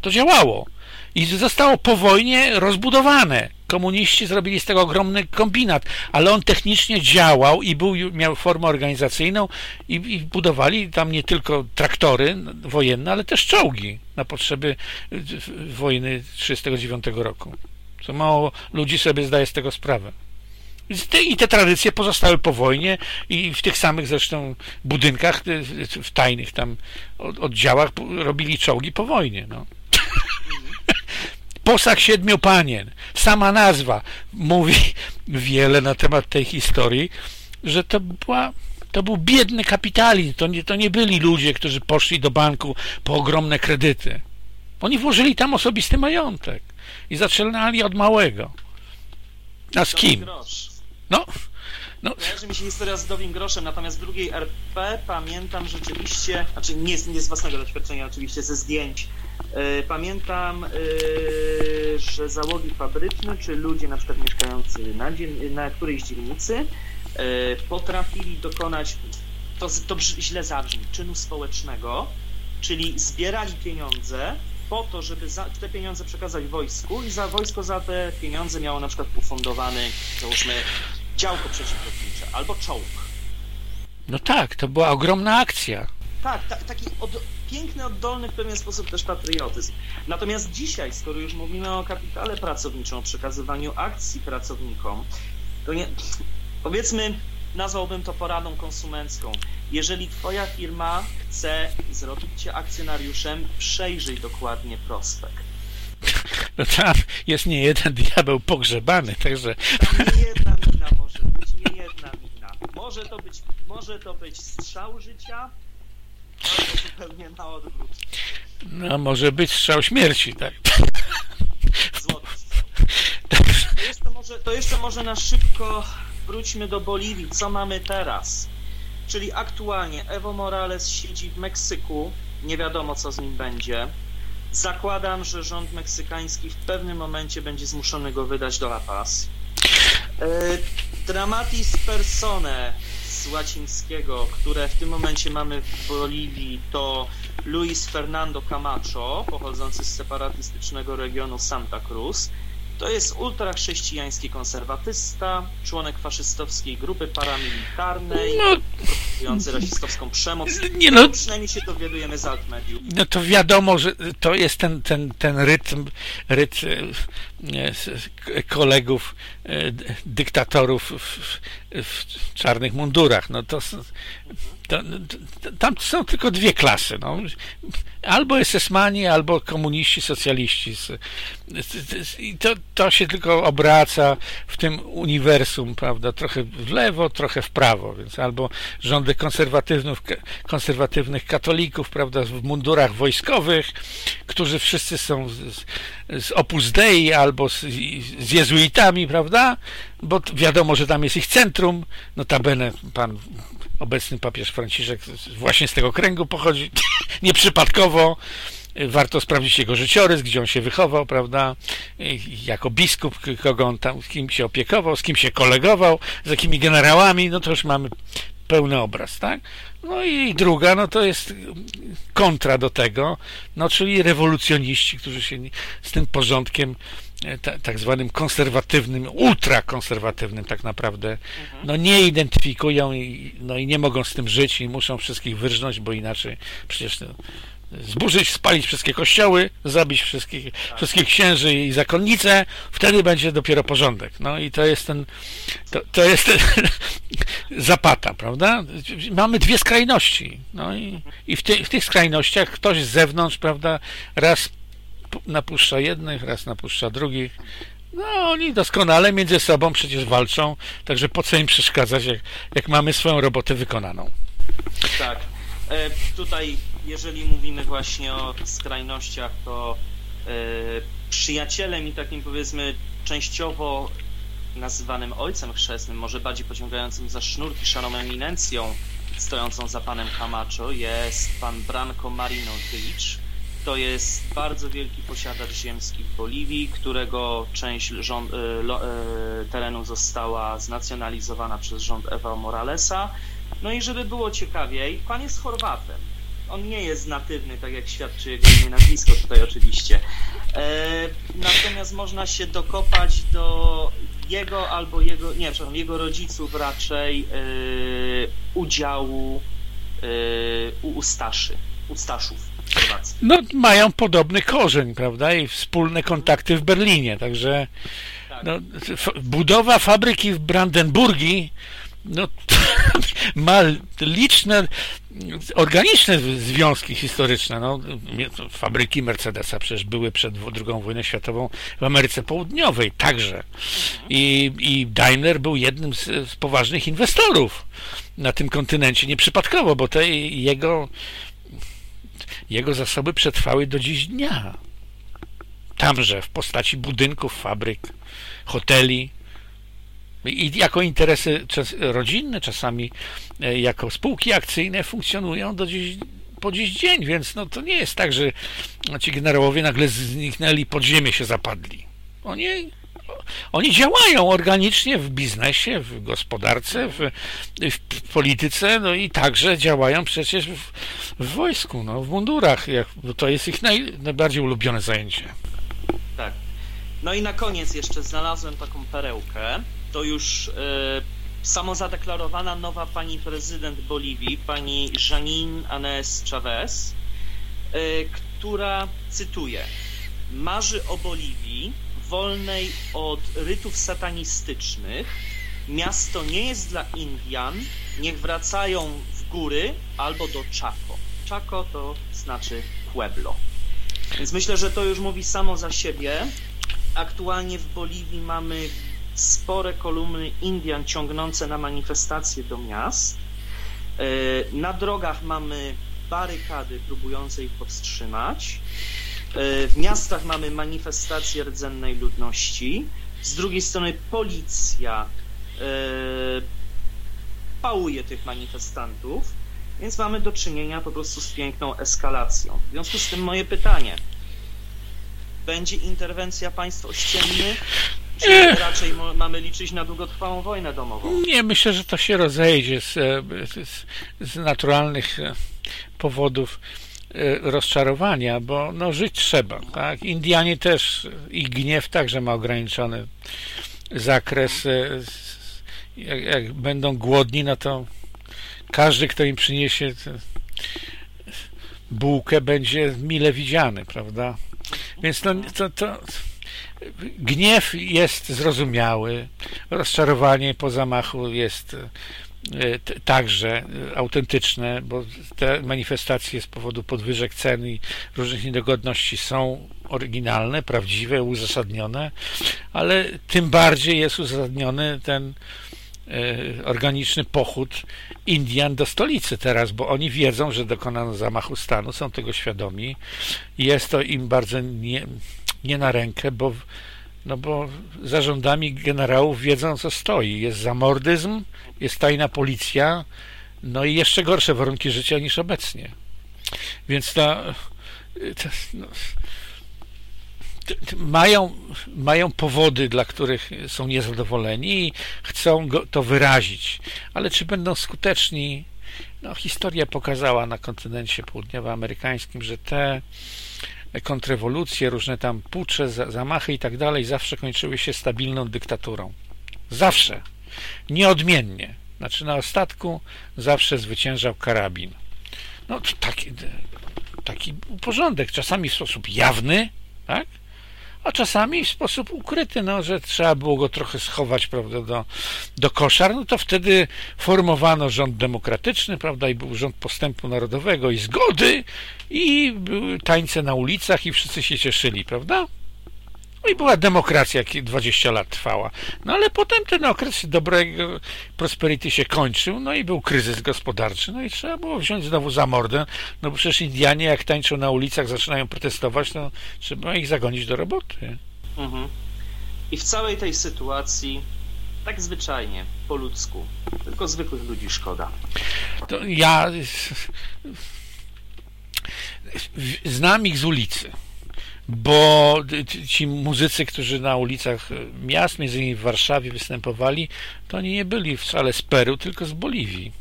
[SPEAKER 1] To działało i zostało po wojnie rozbudowane. Komuniści zrobili z tego ogromny kombinat, ale on technicznie działał i był, miał formę organizacyjną i, i budowali tam nie tylko traktory wojenne, ale też czołgi na potrzeby wojny 1939 roku. Co mało ludzi sobie zdaje z tego sprawę. I te tradycje pozostały po wojnie i w tych samych zresztą budynkach, w tajnych tam oddziałach robili czołgi po wojnie. No. Posag siedmiu panien, sama nazwa mówi wiele na temat tej historii, że to była to był biedny kapitalizm, to nie, to nie byli ludzie, którzy poszli do banku po ogromne kredyty. Oni włożyli tam osobisty majątek i zaczynali od małego. A z kim? No,
[SPEAKER 2] no. Kojarzy mi się historia z Dowim Groszem, natomiast w drugiej RP pamiętam rzeczywiście, znaczy nie, nie z własnego doświadczenia, oczywiście ze zdjęć, yy, pamiętam, yy, że załogi fabryczne, czy ludzie na przykład mieszkający na, na którejś dzielnicy yy, potrafili dokonać, to, to źle zabrzmi, czynu społecznego, czyli zbierali pieniądze po to, żeby za, te pieniądze przekazać wojsku i za wojsko za te pieniądze miało na przykład ufundowany, załóżmy, działko przeciwlotnicze albo czołg.
[SPEAKER 1] No tak, to była ogromna akcja.
[SPEAKER 2] tak, ta, taki od, piękny, oddolny w pewien sposób też patriotyzm. Natomiast dzisiaj, skoro już mówimy o kapitale pracowniczym, o przekazywaniu akcji pracownikom, to nie, powiedzmy, nazwałbym to poradą konsumencką. Jeżeli Twoja firma chce zrobić Cię akcjonariuszem, przejrzyj dokładnie prospekt.
[SPEAKER 1] No tam jest nie jeden diabeł pogrzebany, także...
[SPEAKER 2] Tam nie jedna mina może być, nie jedna mina. Może to być, może to być strzał życia, albo zupełnie na odwrót.
[SPEAKER 1] No może być strzał śmierci, tak.
[SPEAKER 2] Złoty strzał. To jeszcze, może, to jeszcze może na szybko wróćmy do Boliwii. Co mamy teraz? Czyli aktualnie Evo Morales siedzi w Meksyku. Nie wiadomo, co z nim będzie. Zakładam, że rząd meksykański w pewnym momencie będzie zmuszony go wydać do La Paz. E, dramatis persone z łacińskiego, które w tym momencie mamy w Boliwii, to Luis Fernando Camacho, pochodzący z separatystycznego regionu Santa Cruz. To jest ultrachrześcijański konserwatysta, członek faszystowskiej grupy paramilitarnej,
[SPEAKER 1] No.
[SPEAKER 2] rasistowską przemoc.
[SPEAKER 1] Nie no,
[SPEAKER 2] Przynajmniej się dowiadujemy z altmediów.
[SPEAKER 1] no to wiadomo, że to jest ten, ten, ten rytm, rytm e, kolegów e, dyktatorów w, w czarnych mundurach. No to, to, tam są tylko dwie klasy. No. Albo SS-mani, albo komuniści, socjaliści. I to, to się tylko obraca w tym uniwersum, prawda? Trochę w lewo, trochę w prawo, więc albo rządy konserwatywnych, konserwatywnych katolików, prawda, w mundurach wojskowych, którzy wszyscy są z, z Opus Dei albo z, z jezuitami, prawda? Bo wiadomo, że tam jest ich centrum. Notabene pan obecny papież Franciszek właśnie z tego kręgu pochodzi, nieprzypadkowo. Warto sprawdzić jego życiorys, gdzie on się wychował, prawda? I Jako biskup, kogo on tam, kim się opiekował, z kim się kolegował, z jakimi generałami, no to już mamy pełny obraz, tak? No i druga, no to jest kontra do tego, no czyli rewolucjoniści, którzy się z tym porządkiem tak zwanym konserwatywnym, ultrakonserwatywnym tak naprawdę, no nie identyfikują i, no i nie mogą z tym żyć i muszą wszystkich wyrżnąć, bo inaczej przecież no, zburzyć, spalić wszystkie kościoły, zabić wszystkich, wszystkich księży i zakonnice, wtedy będzie dopiero porządek. No i to jest ten, to, to jest ten zapata, prawda? Mamy dwie skrajności. No i, i w, ty, w tych skrajnościach ktoś z zewnątrz, prawda, raz napuszcza jednych, raz napuszcza drugich. No, oni doskonale między sobą przecież walczą, także po co im przeszkadzać, jak, jak mamy swoją robotę wykonaną.
[SPEAKER 2] Tak. E, tutaj, jeżeli mówimy właśnie o skrajnościach, to e, przyjacielem i takim powiedzmy częściowo nazywanym ojcem chrzestnym, może bardziej pociągającym za sznurki szarą eminencją stojącą za panem Camacho jest pan Branco Marino Beach. To jest bardzo wielki posiadacz ziemski w Boliwii, którego część rząd, e, lo, e, terenu została znacjonalizowana przez rząd Ewa Moralesa. No i żeby było ciekawiej, pan jest Chorwatem. On nie jest natywny, tak jak świadczy jego imię nazwisko tutaj oczywiście. E, natomiast można się dokopać do jego albo jego, nie, przepraszam, jego rodziców raczej e, udziału e, u Ustaszy, Ustaszów w Chorwacji.
[SPEAKER 1] No, mają podobny korzeń, prawda? I wspólne kontakty w Berlinie, także
[SPEAKER 2] Tak.
[SPEAKER 1] no, budowa fabryki w Brandenburgii no, ma liczne organiczne związki historyczne. No, fabryki Mercedesa przecież były przed II wojną światową w Ameryce Południowej także. I, i Daimler był jednym z, z poważnych inwestorów na tym kontynencie nieprzypadkowo, bo te jego jego zasoby przetrwały do dziś dnia. Tamże w postaci budynków, fabryk, hoteli i jako interesy rodzinne, czasami e, jako spółki akcyjne funkcjonują do dziś, po dziś dzień, więc no, to nie jest tak, że ci generałowie nagle zniknęli, pod ziemię się zapadli. Oni, oni działają organicznie w biznesie, w gospodarce, w, w polityce, no i także działają przecież w, w wojsku, no, w mundurach. Jak, to jest ich naj, najbardziej ulubione zajęcie.
[SPEAKER 2] Tak. No i na koniec jeszcze znalazłem taką perełkę. To już e, samozadeklarowana nowa pani prezydent Boliwii, pani Janine Anes Chavez, która, cytuję, marzy o Boliwii wolnej od rytów satanistycznych. Miasto nie jest dla Indian, niech wracają w góry albo do Chaco. Chaco to znaczy Pueblo. Więc myślę, że to już mówi samo za siebie. Aktualnie w Boliwii mamy spore kolumny Indian ciągnące na manifestacje do miast. E, na drogach mamy barykady próbujące ich powstrzymać. E, w miastach mamy manifestacje rdzennej ludności. Z drugiej strony policja e, pałuje tych manifestantów, więc mamy do czynienia po prostu z piękną eskalacją. W związku z tym moje pytanie. Będzie interwencja państw ościennych, czy raczej mamy liczyć na długotrwałą wojnę domową?
[SPEAKER 1] Nie, myślę, że to się rozejdzie z, z, z naturalnych powodów e, rozczarowania, bo no, żyć trzeba. Tak? Indianie też, ich gniew także ma ograniczony zakres. E, jak, jak będą głodni, no to każdy, kto im przyniesie bułkę, będzie mile widziany, prawda? Więc no, to, to gniew jest zrozumiały, rozczarowanie po zamachu jest E, także autentyczne, bo te manifestacje z powodu podwyżek cen i różnych niedogodności są oryginalne, prawdziwe, uzasadnione, ale tym bardziej jest uzasadniony ten e, organiczny pochód Indian do stolicy teraz, bo oni wiedzą, że dokonano zamachu stanu, są tego świadomi. Jest to im bardzo nie, nie na rękę, bo no bo za rządami generałów wiedzą, co stoi. Jest zamordyzm, jest tajna policja, no i jeszcze gorsze warunki życia niż obecnie. Więc to, to no, mają, mają powody, dla których są niezadowoleni i chcą go, to wyrazić. Ale czy będą skuteczni? No, historia pokazała na kontynencie południowoamerykańskim, że te kontrrewolucje, różne tam pucze, zamachy i tak dalej zawsze kończyły się stabilną dyktaturą. Zawsze. Nieodmiennie. Znaczy na ostatku zawsze zwyciężał karabin. No taki, taki porządek, czasami w sposób jawny, tak? A czasami w sposób ukryty, no, że trzeba było go trochę schować prawda, do, do koszar, no to wtedy formowano rząd demokratyczny, prawda, i był rząd postępu narodowego i zgody i były tańce na ulicach i wszyscy się cieszyli, prawda? No i była demokracja, 20 lat trwała. No ale potem ten okres dobrego prosperity się kończył, no i był kryzys gospodarczy, no i trzeba było wziąć znowu za mordę, no bo przecież Indianie jak tańczą na ulicach, zaczynają protestować, no trzeba ich zagonić do roboty. Mhm.
[SPEAKER 2] I w całej tej sytuacji tak zwyczajnie, po ludzku, tylko zwykłych ludzi szkoda.
[SPEAKER 1] To ja znam ich z ulicy bo ci muzycy, którzy na ulicach miast, między innymi w Warszawie występowali, to oni nie byli wcale z Peru, tylko z Boliwii.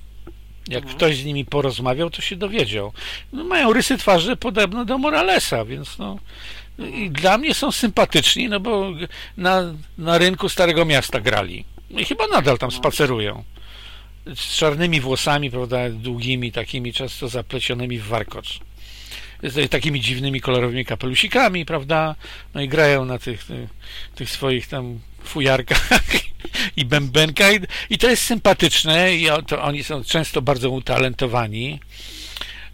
[SPEAKER 1] Jak mhm. ktoś z nimi porozmawiał, to się dowiedział. No, mają rysy twarzy podobne do Moralesa, więc no, i dla mnie są sympatyczni, no bo na, na rynku Starego Miasta grali. I chyba nadal tam spacerują. Z czarnymi włosami, prawda, długimi, takimi często zaplecionymi w warkocz z takimi dziwnymi, kolorowymi kapelusikami, prawda? No i grają na tych, tych, tych swoich tam fujarkach i bębenkach i to jest sympatyczne i to oni są często bardzo utalentowani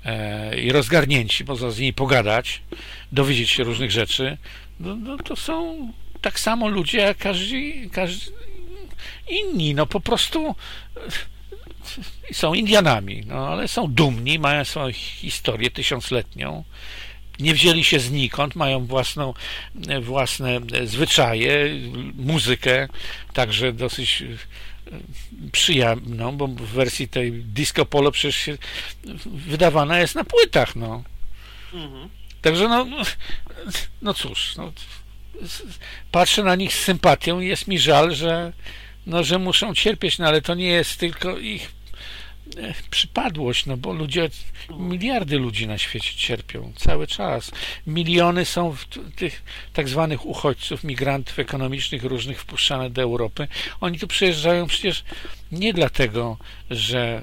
[SPEAKER 1] e, i rozgarnięci, można z nimi pogadać, dowiedzieć się różnych rzeczy. No, no to są tak samo ludzie jak każdy, każdy inni, no po prostu są Indianami, no, ale są dumni, mają swoją historię tysiącletnią, nie wzięli się znikąd, mają własną, własne zwyczaje, muzykę, także dosyć e, przyjemną, bo w wersji tej disco polo przecież wydawana jest na płytach, no. Mhm. Także no, no cóż, no, patrzę na nich z sympatią i jest mi żal, że no, że muszą cierpieć, no ale to nie jest tylko ich e, przypadłość, no bo ludzie, miliardy ludzi na świecie cierpią cały czas. Miliony są tych tak zwanych uchodźców, migrantów ekonomicznych różnych wpuszczane do Europy. Oni tu przyjeżdżają przecież nie dlatego, że,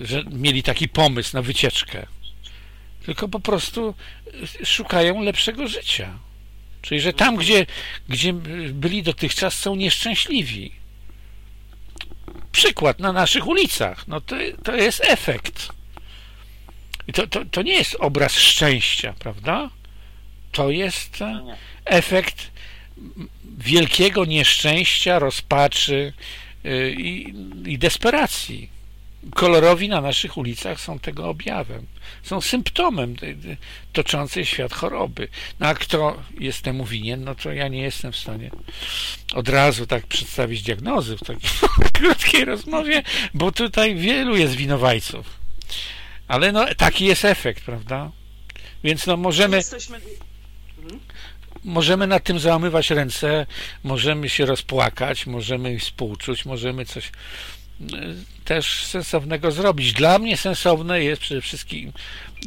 [SPEAKER 1] e, że mieli taki pomysł na wycieczkę, tylko po prostu szukają lepszego życia. Czyli, że tam, gdzie, gdzie byli dotychczas, są nieszczęśliwi. Przykład na naszych ulicach. No to, to jest efekt. I to, to, to nie jest obraz szczęścia, prawda? To jest efekt wielkiego nieszczęścia, rozpaczy y, i, i desperacji kolorowi na naszych ulicach są tego objawem. Są symptomem toczącej świat choroby. No a kto jest temu winien, no to ja nie jestem w stanie od razu tak przedstawić diagnozy w takiej krótkiej rozmowie, bo tutaj wielu jest winowajców. Ale no taki jest efekt, prawda? Więc no możemy... Jesteśmy... Mhm. Możemy nad tym załamywać ręce, możemy się rozpłakać, możemy współczuć, możemy coś też sensownego zrobić. Dla mnie sensowne jest przede wszystkim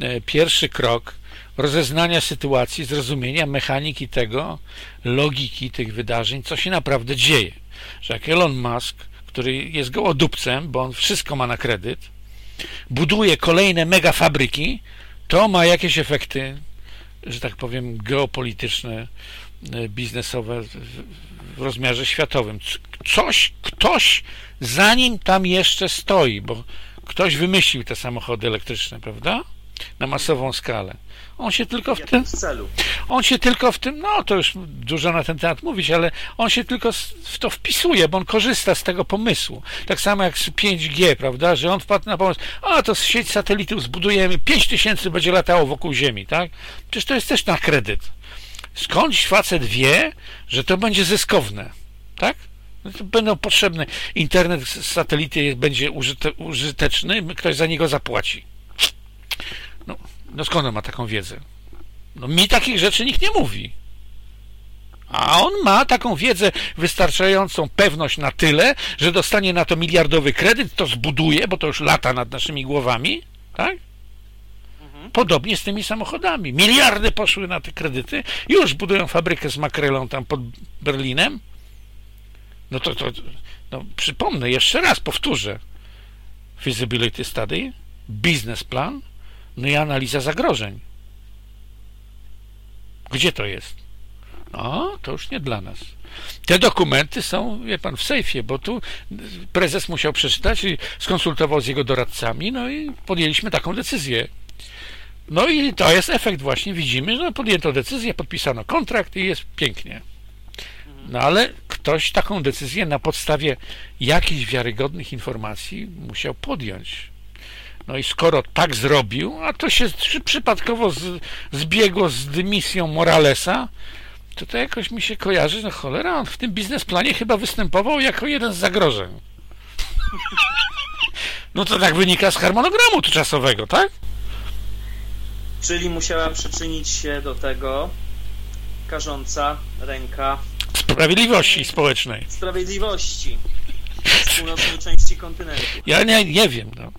[SPEAKER 1] e, pierwszy krok rozeznania sytuacji, zrozumienia mechaniki tego, logiki tych wydarzeń, co się naprawdę dzieje. Że jak Elon Musk, który jest gołodupcem, bo on wszystko ma na kredyt, buduje kolejne mega fabryki, to ma jakieś efekty, że tak powiem, geopolityczne, biznesowe w rozmiarze światowym. Coś, ktoś zanim tam jeszcze stoi, bo ktoś wymyślił te samochody elektryczne, prawda? Na masową skalę. On się tylko w tym. On się tylko w tym, no to już dużo na ten temat mówić, ale on się tylko w to wpisuje, bo on korzysta z tego pomysłu. Tak samo jak z 5G, prawda? Że on wpadł na pomysł, a to sieć satelitów zbudujemy, 5 tysięcy będzie latało wokół Ziemi, tak? Przecież to jest też na kredyt. Skądś facet wie, że to będzie zyskowne, tak? No będą potrzebne. Internet z satelity będzie użyte, użyteczny, ktoś za niego zapłaci. No, no skąd on ma taką wiedzę? No mi takich rzeczy nikt nie mówi. A on ma taką wiedzę wystarczającą pewność na tyle, że dostanie na to miliardowy kredyt, to zbuduje, bo to już lata nad naszymi głowami, tak? Podobnie z tymi samochodami. Miliardy poszły na te kredyty, już budują fabrykę z makrelą tam pod Berlinem, no to, to no, przypomnę, jeszcze raz powtórzę. Feasibility study, biznesplan, no i analiza zagrożeń. Gdzie to jest? No, to już nie dla nas. Te dokumenty są, wie pan, w sejfie, bo tu prezes musiał przeczytać i skonsultował z jego doradcami, no i podjęliśmy taką decyzję. No i to jest efekt właśnie, widzimy, że podjęto decyzję, podpisano kontrakt i jest pięknie. No ale ktoś taką decyzję na podstawie jakichś wiarygodnych informacji musiał podjąć. No i skoro tak zrobił, a to się przypadkowo z, zbiegło z dymisją Moralesa, to to jakoś mi się kojarzy, no cholera, on w tym biznesplanie chyba występował jako jeden z zagrożeń. No to tak wynika z harmonogramu czasowego, tak?
[SPEAKER 2] Czyli musiała przyczynić się do tego karząca ręka
[SPEAKER 1] Sprawiedliwości społecznej.
[SPEAKER 2] Sprawiedliwości z północnej części kontynentu.
[SPEAKER 1] Ja nie, nie wiem. No.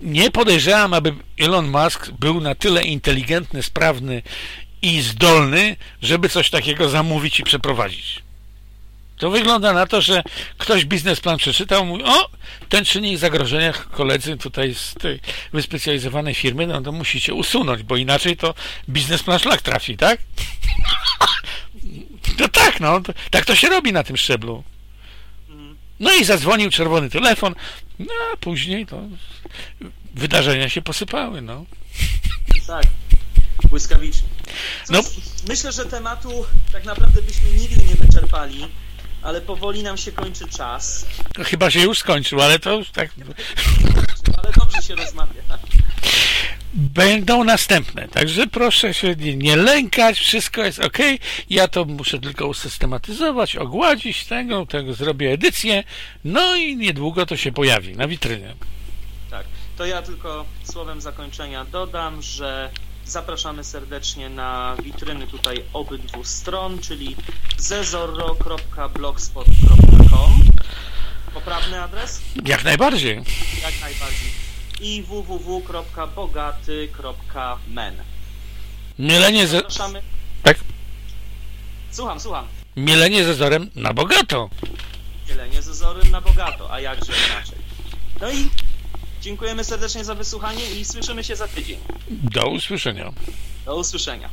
[SPEAKER 1] Nie podejrzewam, aby Elon Musk był na tyle inteligentny, sprawny i zdolny, żeby coś takiego zamówić i przeprowadzić. To wygląda na to, że ktoś biznesplan przeczytał, mówi, o, ten czynnik zagrożenia, koledzy tutaj z tej wyspecjalizowanej firmy, no to musicie usunąć, bo inaczej to biznesplan szlak trafi, tak? No tak, no, tak to się robi na tym szczeblu. No i zadzwonił czerwony telefon, no a później to wydarzenia się posypały, no.
[SPEAKER 2] Tak, błyskawicznie. no. Myślę, że tematu tak naprawdę byśmy nigdy nie wyczerpali, ale powoli nam się kończy czas.
[SPEAKER 1] No, chyba się już skończył, ale to już tak...
[SPEAKER 2] Ale dobrze się rozmawia
[SPEAKER 1] będą następne. Także proszę się nie, nie, lękać, wszystko jest ok. Ja to muszę tylko usystematyzować, ogładzić tego, tego zrobię edycję, no i niedługo to się pojawi na witrynie.
[SPEAKER 2] Tak, to ja tylko słowem zakończenia dodam, że zapraszamy serdecznie na witryny tutaj obydwu stron, czyli zezorro.blogspot.com Poprawny adres?
[SPEAKER 1] Jak najbardziej.
[SPEAKER 2] Jak najbardziej. I www.bogaty.men.
[SPEAKER 1] Mielenie ze...
[SPEAKER 2] Zapraszamy.
[SPEAKER 1] Tak?
[SPEAKER 2] Słucham, słucham.
[SPEAKER 1] Mielenie ze zorem na bogato.
[SPEAKER 2] Dzielenie z ozorem na bogato, a jakże inaczej. No i dziękujemy serdecznie za wysłuchanie i słyszymy się za tydzień.
[SPEAKER 1] Do usłyszenia.
[SPEAKER 2] Do usłyszenia.